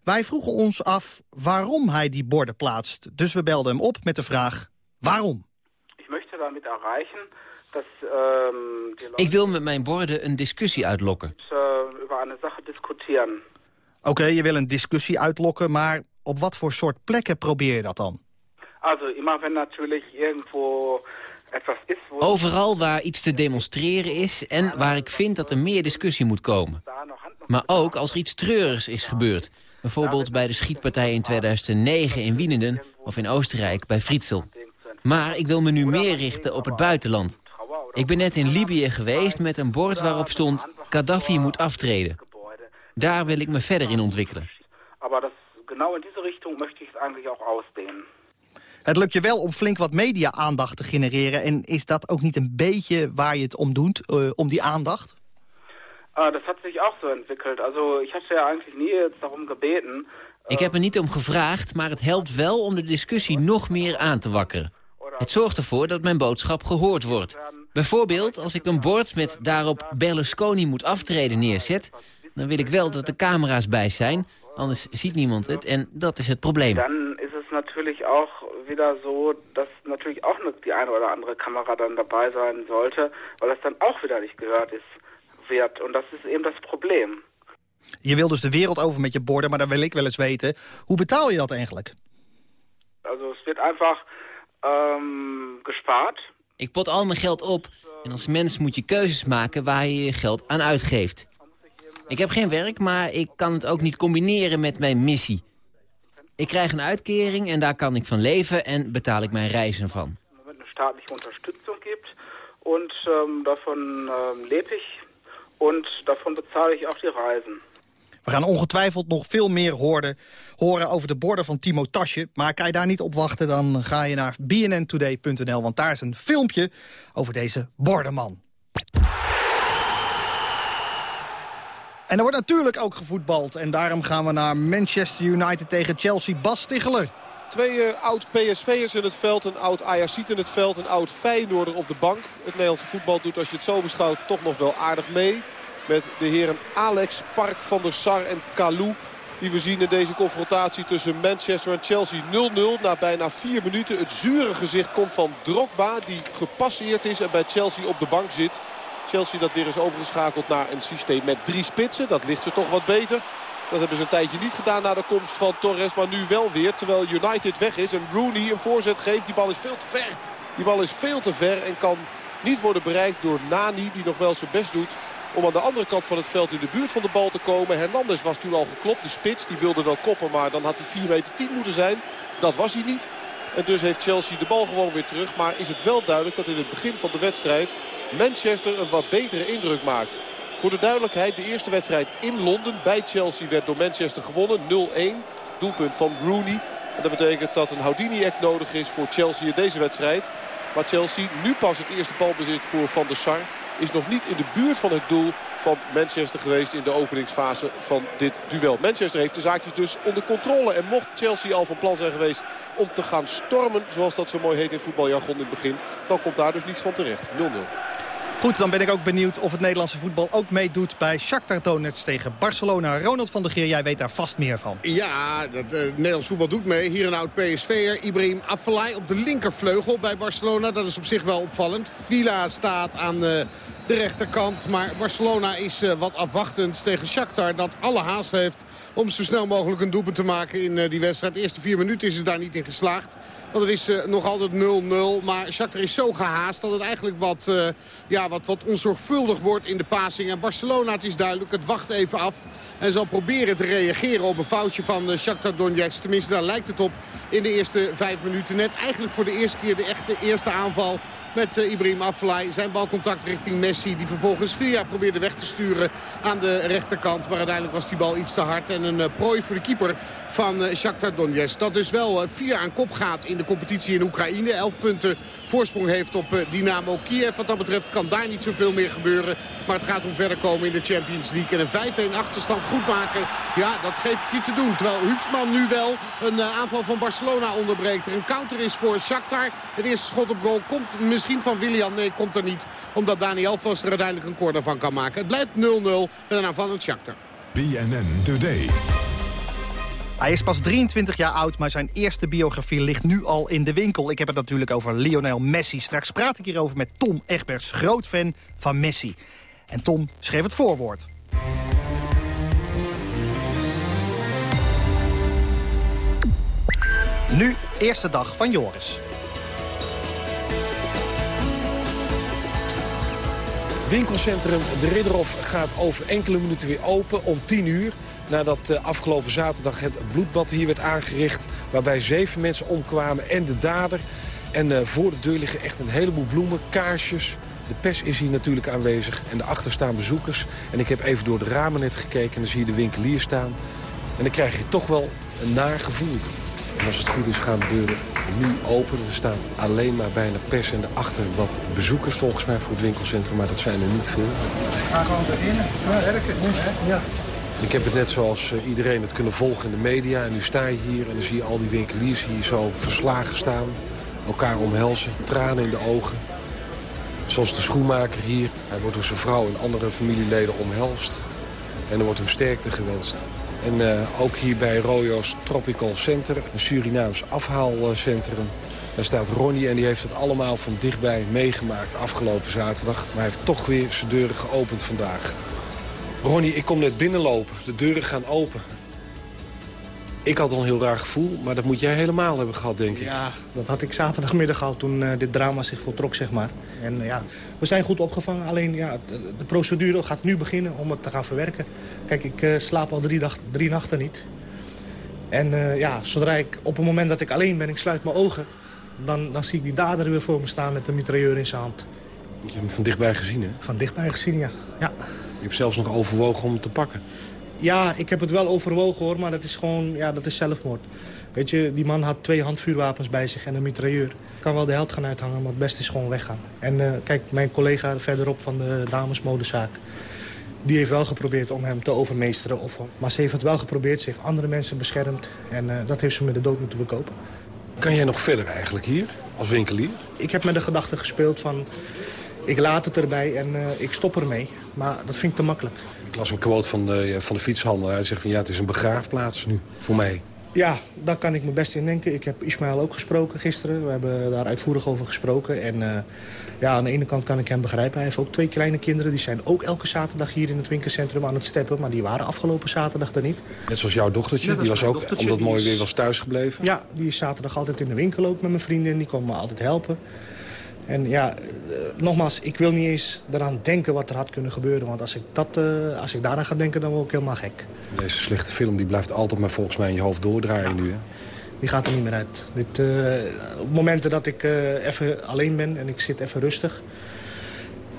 Wij vroegen ons af waarom hij die borden plaatst. Dus we belden hem op met de vraag waarom. Ik möchte damit erreichen dat Ik wil met mijn borden een discussie uitlokken. Oké, je wil een discussie uitlokken, maar op wat voor soort plekken probeer je dat dan? Also immer wenn natürlich irgendwo etwas ist, wo Overal waar iets te demonstreren is en waar ik vind dat er meer discussie moet komen. Maar ook als er iets treurigs is gebeurd. Bijvoorbeeld bij de schietpartij in 2009 in Wienenden of in Oostenrijk bij Frietsel. Maar ik wil me nu meer richten op het buitenland. Ik ben net in Libië geweest met een bord waarop stond... Gaddafi moet aftreden. Daar wil ik me verder in ontwikkelen. aber das, genau in diese Richtung möchte ich es eigentlich auch ausdehnen. Het lukt je wel om flink wat media-aandacht te genereren... en is dat ook niet een beetje waar je het om doet, eh, om die aandacht? Äh, das hat sich auch so entwickelt. Also ich hatte ja eigentlich nie jetzt darum gebeten. Ik heb er niet om gevraagd, maar het helpt wel om de discussie nog meer aan te wakkeren. Het zorgt ervoor dat mijn boodschap gehoord wordt. Bijvoorbeeld als ik een bord met daarop Berlusconi moet aftreden neerzet... dan wil ik wel dat de camera's bij zijn, anders ziet niemand het en dat is het probleem. Dann ist es natürlich auch wieder so, dass natürlich auch die eine oder andere Kamera dann dabei sein sollte, weil das dann auch wieder nicht gehört ist, wird. Und das ist eben das Problem. Je wil dus de wereld over met je borden, maar dan wil ik wel eens weten... hoe betaal je dat eigenlijk? Also es wird einfach ähm, gespart. Ik pot al mijn geld op en als mens moet je keuzes maken waar je je geld aan uitgeeft. Ik heb geen werk, maar ik kan het ook niet combineren met mijn missie. Ik krijg een uitkering en daar kan ik van leven en betaal ik mijn reizen van. Wenn es staatliche Unterstützung gibt und ähm, davon ähm, lebe ich und davon bezahle ich auch die Reisen. We gaan ongetwijfeld nog veel meer horen, horen over de borden van Timo Tasje. Maar kan je daar niet op wachten, dan ga je naar bnntoday.nl... want daar is een filmpje over deze bordenman. En er wordt natuurlijk ook gevoetbald. En daarom gaan we naar Manchester United tegen Chelsea. Bas Stiggeler. Twee eh, oud-PSV'ers in het veld, een oud Ajaxiet in het veld, een oud Feyenoorder op de bank. Het Nederlandse voetbal doet, als je het zo beschouwt, toch nog wel aardig mee. Met de heren Alex, Park, Van der Sar en Kalou. Die we zien in deze confrontatie tussen Manchester en Chelsea 0-0. Na bijna vier minuten het zure gezicht komt van Drogba. Die gepasseerd is en bij Chelsea op de bank zit. Chelsea dat weer is overgeschakeld naar een systeem met drie spitsen. Dat ligt ze toch wat beter. Dat hebben ze een tijdje niet gedaan na de komst van Torres. Maar nu wel weer. Terwijl United weg is en Rooney een voorzet geeft. Die bal is veel te ver. Die bal is veel te ver en kan niet worden bereikt door Nani. Die nog wel zijn best doet om aan de andere kant van het veld in de buurt van de bal te komen. Hernandez was toen al geklopt. De spits die wilde wel koppen. Maar dan had hij 4 meter 10 moeten zijn. Dat was hij niet. En dus heeft Chelsea de bal gewoon weer terug. Maar is het wel duidelijk dat in het begin van de wedstrijd Manchester een wat betere indruk maakt. Voor de duidelijkheid, de eerste wedstrijd in Londen bij Chelsea werd door Manchester gewonnen. 0-1, doelpunt van Rooney. En dat betekent dat een Houdini-act nodig is voor Chelsea in deze wedstrijd. Maar Chelsea nu pas het eerste balbezit voor Van der Sar. Is nog niet in de buurt van het doel van Manchester geweest in de openingsfase van dit duel. Manchester heeft de zaakjes dus onder controle. En mocht Chelsea al van plan zijn geweest om te gaan stormen, zoals dat zo mooi heet in voetbaljargon in het begin, dan komt daar dus niets van terecht. 0-0. Goed, dan ben ik ook benieuwd of het Nederlandse voetbal ook meedoet bij Shakhtar Donetsk tegen Barcelona. Ronald van der Geer, jij weet daar vast meer van. Ja, dat, eh, het Nederlands voetbal doet mee. Hier een oud PSV'er, Ibrahim Afellay op de linkervleugel bij Barcelona. Dat is op zich wel opvallend. Villa staat aan eh, de rechterkant. Maar Barcelona is eh, wat afwachtend tegen Shakhtar. Dat alle haast heeft om zo snel mogelijk een doelpunt te maken in die wedstrijd. De eerste vier minuten is het daar niet in geslaagd. Want het is nog altijd 0-0. Maar Shakhtar is zo gehaast dat het eigenlijk wat, ja, wat wat, onzorgvuldig wordt in de passing. En Barcelona, het is duidelijk, het wacht even af. En zal proberen te reageren op een foutje van uh, Shakhtar Donetsk. Tenminste, daar lijkt het op in de eerste vijf minuten. Net eigenlijk voor de eerste keer de echte eerste aanval met uh, Ibrahim Afellay. Zijn balcontact richting Messi. Die vervolgens via probeerde weg te sturen aan de rechterkant. Maar uiteindelijk was die bal iets te hard. En een uh, prooi voor de keeper van uh, Shakhtar Donetsk. Dat dus wel via aan kop gaat in de competitie in Oekraïne. Elf punten voorsprong heeft op Dynamo Kiev. Wat dat betreft kan daar niet zoveel meer gebeuren. Maar het gaat om verder komen in de Champions League. En een 5-1 achterstand goed maken. Ja, dat geef ik je te doen. Terwijl Huubsman nu wel een aanval van Barcelona onderbreekt. Er een counter is voor Shakhtar. Het eerste schot op goal komt misschien misschien van William. Nee, komt er niet. Omdat Daniel Vos er uiteindelijk een corner van kan maken. Het blijft 0-0 met een aanvallend Shakhtar. BNN Today. Hij is pas 23 jaar oud, maar zijn eerste biografie ligt nu al in de winkel. Ik heb het natuurlijk over Lionel Messi. Straks praat ik hierover met Tom Egbers, groot fan van Messi. En Tom schreef het voorwoord. Nu, eerste dag van Joris. Winkelcentrum De Ridderhof gaat over enkele minuten weer open om 10 uur. Nadat uh, afgelopen zaterdag het bloedbad hier werd aangericht... waarbij zeven mensen omkwamen en de dader. En uh, voor de deur liggen echt een heleboel bloemen, kaarsjes. De pers is hier natuurlijk aanwezig en daarachter staan bezoekers. En ik heb even door de ramen net gekeken en dan zie je de winkelier staan. En dan krijg je toch wel een naar gevoel. En als het goed is gaan de deuren nu open. Er staat alleen maar bijna pers en daarachter wat bezoekers volgens mij voor het winkelcentrum. Maar dat zijn er niet veel. Gaan gewoon. Ja, werken. Ja. Ik heb het net zoals eh, iedereen het kunnen volgen in de media. En nu sta je hier en dan zie je al die winkeliers hier zo verslagen staan. Elkaar omhelzen, tranen in de ogen. Zoals de schoenmaker hier. Hij wordt door zijn vrouw en andere familieleden omhelst. En er wordt hem sterkte gewenst. En uh, ook hier bij Royo's Tropical Center, een Surinaams afhaalcentrum. Daar staat Ronnie en die heeft het allemaal van dichtbij meegemaakt afgelopen zaterdag. Maar hij heeft toch weer zijn deuren geopend vandaag. Ronnie, ik kom net binnenlopen. De deuren gaan open. Ik had al een heel raar gevoel, maar dat moet jij helemaal hebben gehad, denk ik. Ja, dat had ik zaterdagmiddag al toen uh, dit drama zich voltrok, zeg maar. En uh, ja, we zijn goed opgevangen. Alleen ja, de, de, procedure gaat nu beginnen om het te gaan verwerken. Kijk, ik uh, slaap al drie, dag, drie nachten niet. En ja, zodra ik op het moment dat ik alleen ben, ik sluit mijn ogen... Dan, dan zie ik die dader weer voor me staan met een mitrailleur in zijn hand. Je hebt hem van dichtbij gezien, hè? Van dichtbij gezien, ja. ja. Je hebt zelfs nog overwogen om hem te pakken. Ja, ik heb het wel overwogen hoor, maar dat is gewoon ja, dat is zelfmoord. Weet je, die man had twee handvuurwapens bij zich en een mitrailleur. Ik kan wel de held gaan uithangen, maar het beste is gewoon weggaan. En uh, kijk, mijn collega verderop van de damesmodezaak... die heeft wel geprobeerd om hem te overmeesteren. Of, maar ze heeft het wel geprobeerd, ze heeft andere mensen beschermd. En uh, dat heeft ze met de dood moeten bekopen. Kan jij nog verder eigenlijk hier, als winkelier? Ik heb met de gedachte gespeeld van... ik laat het erbij en uh, ik stop ermee. Maar dat vind ik te makkelijk. Ik las een quote van de, van de fietshandel. Hij zegt van ja, het is een begraafplaats nu, voor mij. Ja, daar kan ik me best in denken. Ik heb Ismaël ook gesproken gisteren. We hebben daar uitvoerig over gesproken. En uh, ja, aan de ene kant kan ik hem begrijpen. Hij heeft ook twee kleine kinderen. Die zijn ook elke zaterdag hier in het winkelcentrum aan het steppen. Maar die waren afgelopen zaterdag er niet. Net zoals jouw dochtertje. Ja, die was ook, omdat het mooi weer was, thuisgebleven. Ja, die is zaterdag altijd in de winkel ook met mijn vrienden. Die komen me altijd helpen. En ja, uh, nogmaals, ik wil niet eens eraan denken wat er had kunnen gebeuren. Want als ik, dat, uh, als ik daaraan ga denken, dan word ik helemaal gek. Deze slechte film die blijft altijd maar volgens mij in je hoofd doordraaien ja. nu, hè? Die gaat er niet meer uit. Dit, uh, op momenten dat ik even alleen ben en ik zit even rustig...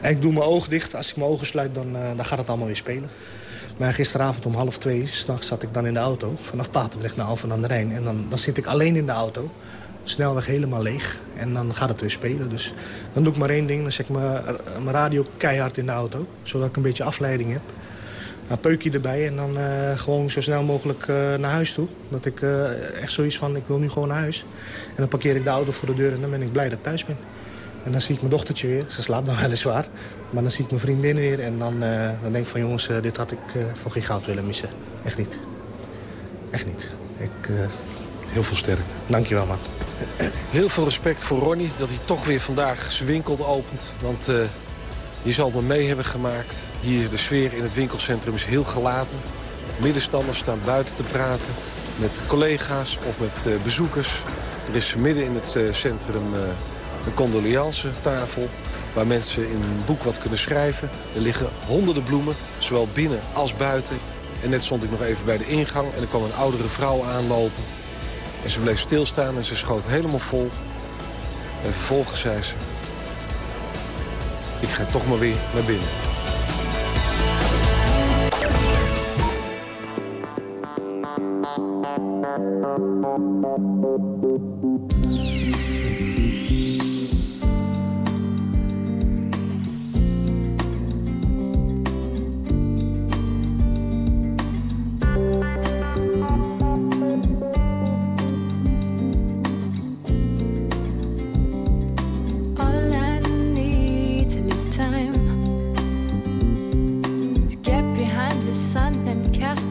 en ik doe mijn ogen dicht, als ik mijn ogen sluit, dan, dan gaat het allemaal weer spelen. Maar gisteravond om half twee, s'nachts zat ik dan in de auto... vanaf Papendrecht naar Alphen aan de Rijn. En dan, dan zit ik alleen in de auto snelweg helemaal leeg. En dan gaat het weer spelen. Dus dan doe ik maar één ding. Dan zet ik mijn radio keihard in de auto. Zodat ik een beetje afleiding heb. Dan peuk je erbij en dan uh, gewoon zo snel mogelijk uh, naar huis toe. Dat ik echt zoiets van, ik wil nu gewoon naar huis. En dan parkeer ik de auto voor de deur en dan ben ik blij dat ik thuis ben. En dan zie ik mijn dochtertje weer. Ze slaapt dan weliswaar. Maar dan zie ik mijn vriendin weer. En dan, dan denk ik van, jongens, dit had ik voor geen goud willen missen. Echt niet. Echt niet. Ik, Heel veel sterk. Dankjewel, man. Heel veel respect voor Ronnie dat hij toch weer vandaag zijn winkel opent. Want uh, je zal me mee hebben gemaakt. Hier, de sfeer in het winkelcentrum is heel gelaten. Middenstanders staan buiten te praten met collega's of met uh, bezoekers. Er is midden in het uh, centrum een condoleance tafel. waar mensen in een boek wat kunnen schrijven. Er liggen honderden bloemen, zowel binnen als buiten. En net stond ik nog even bij de ingang en er kwam een oudere vrouw aanlopen. En ze bleef stilstaan en ze schoot helemaal vol. En vervolgens zei ze... Ik ga toch maar weer naar binnen.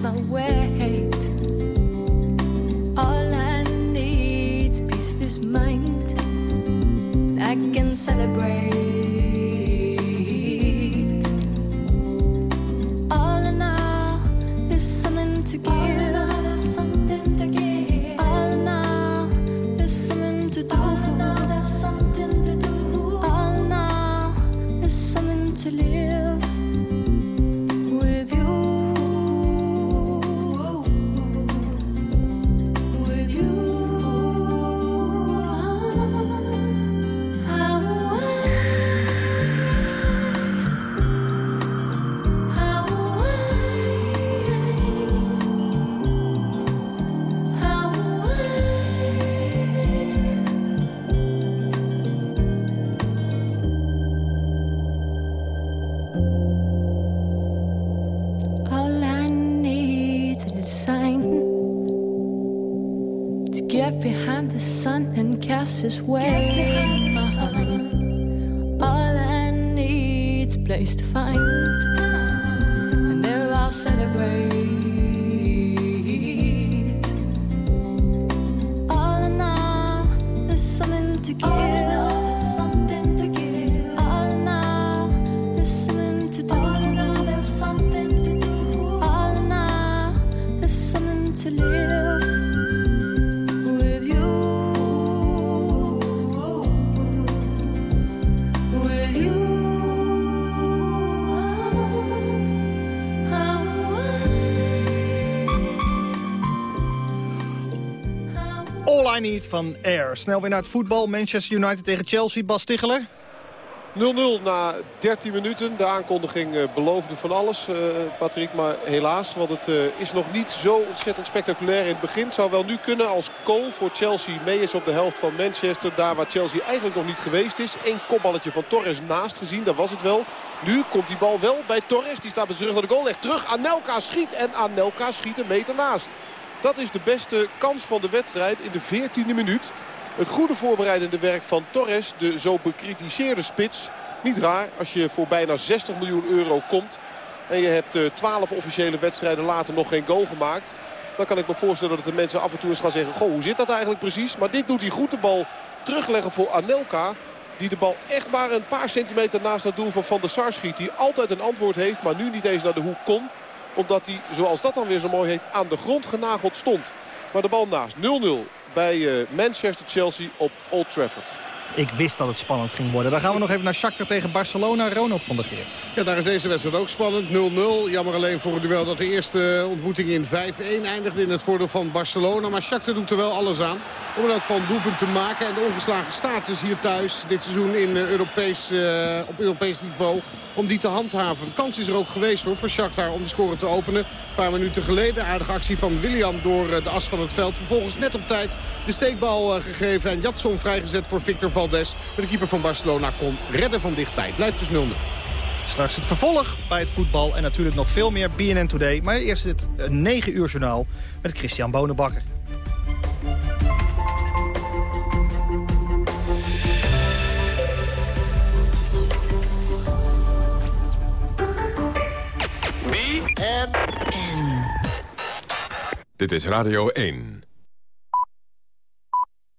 My weight. All I need's peace, this mind. I can celebrate. this way. Van Air. Snel weer naar het voetbal. Manchester United tegen Chelsea. Bas Ticheler. 0-0 na 13 minuten. De aankondiging eh, beloofde van alles, eh, Patrick. Maar helaas, want het eh, is nog niet zo ontzettend spectaculair in het begin. Zou wel nu kunnen als Cole voor Chelsea mee is op de helft van Manchester. Daar waar Chelsea eigenlijk nog niet geweest is. Eén kopballetje van Torres naast gezien, dat was het wel. Nu komt die bal wel bij Torres. Die staat met zijn rug naar de goal. Legt terug. Anelka schiet en Anelka schiet een meter naast. Dat is de beste kans van de wedstrijd in de 14e minuut. Het goede voorbereidende werk van Torres, de zo bekritiseerde spits. Niet raar als je voor bijna 60 miljoen euro komt. En je hebt eh, 12 officiële wedstrijden later nog geen goal gemaakt. Dan kan ik me voorstellen dat de mensen af en toe eens gaan zeggen... Goh, hoe zit dat eigenlijk precies? Maar dit doet hij goed de bal terugleggen voor Anelka. Die de bal echt maar een paar centimeter naast het doel van Van der Sar schiet. Die altijd een antwoord heeft, maar nu niet eens naar de hoek kon. Omdat hij, zoals dat dan weer zo mooi heet, aan de grond genageld stond. Maar de bal naast 0-0 bij eh, Manchester-Chelsea op Old Trafford. Ik wist dat het spannend ging worden. Dan gaan we nog even naar Shakhtar tegen Barcelona. Ronald van der Geer. Ja, daar is deze wedstrijd ook spannend. 0-0. Jammer alleen voor het duel dat de eerste ontmoeting in 5-1 eindigde in het voordeel van Barcelona. Maar Shakhtar doet er wel alles aan om geval een doelpunt te maken. En de ongeslagen status hier thuis dit seizoen in, eh, Europees, eh, op Europees niveau om die te handhaven. De kans is er ook geweest hoor, voor Shakhtar om de score te openen. Een paar minuten geleden. Aardige actie van William door eh, de as van het veld. Vervolgens net op tijd de steekbal gegeven. En Jatson vrijgezet voor Victor Valdes. Maar de keeper van Barcelona kon redden van dichtbij. Blijft dus 0-0. Straks het vervolg bij het voetbal en natuurlijk nog veel meer BNN Today. Maar eerst het eh, 9 uur journaal met Christian Bonenbakker. Dit is Radio 1.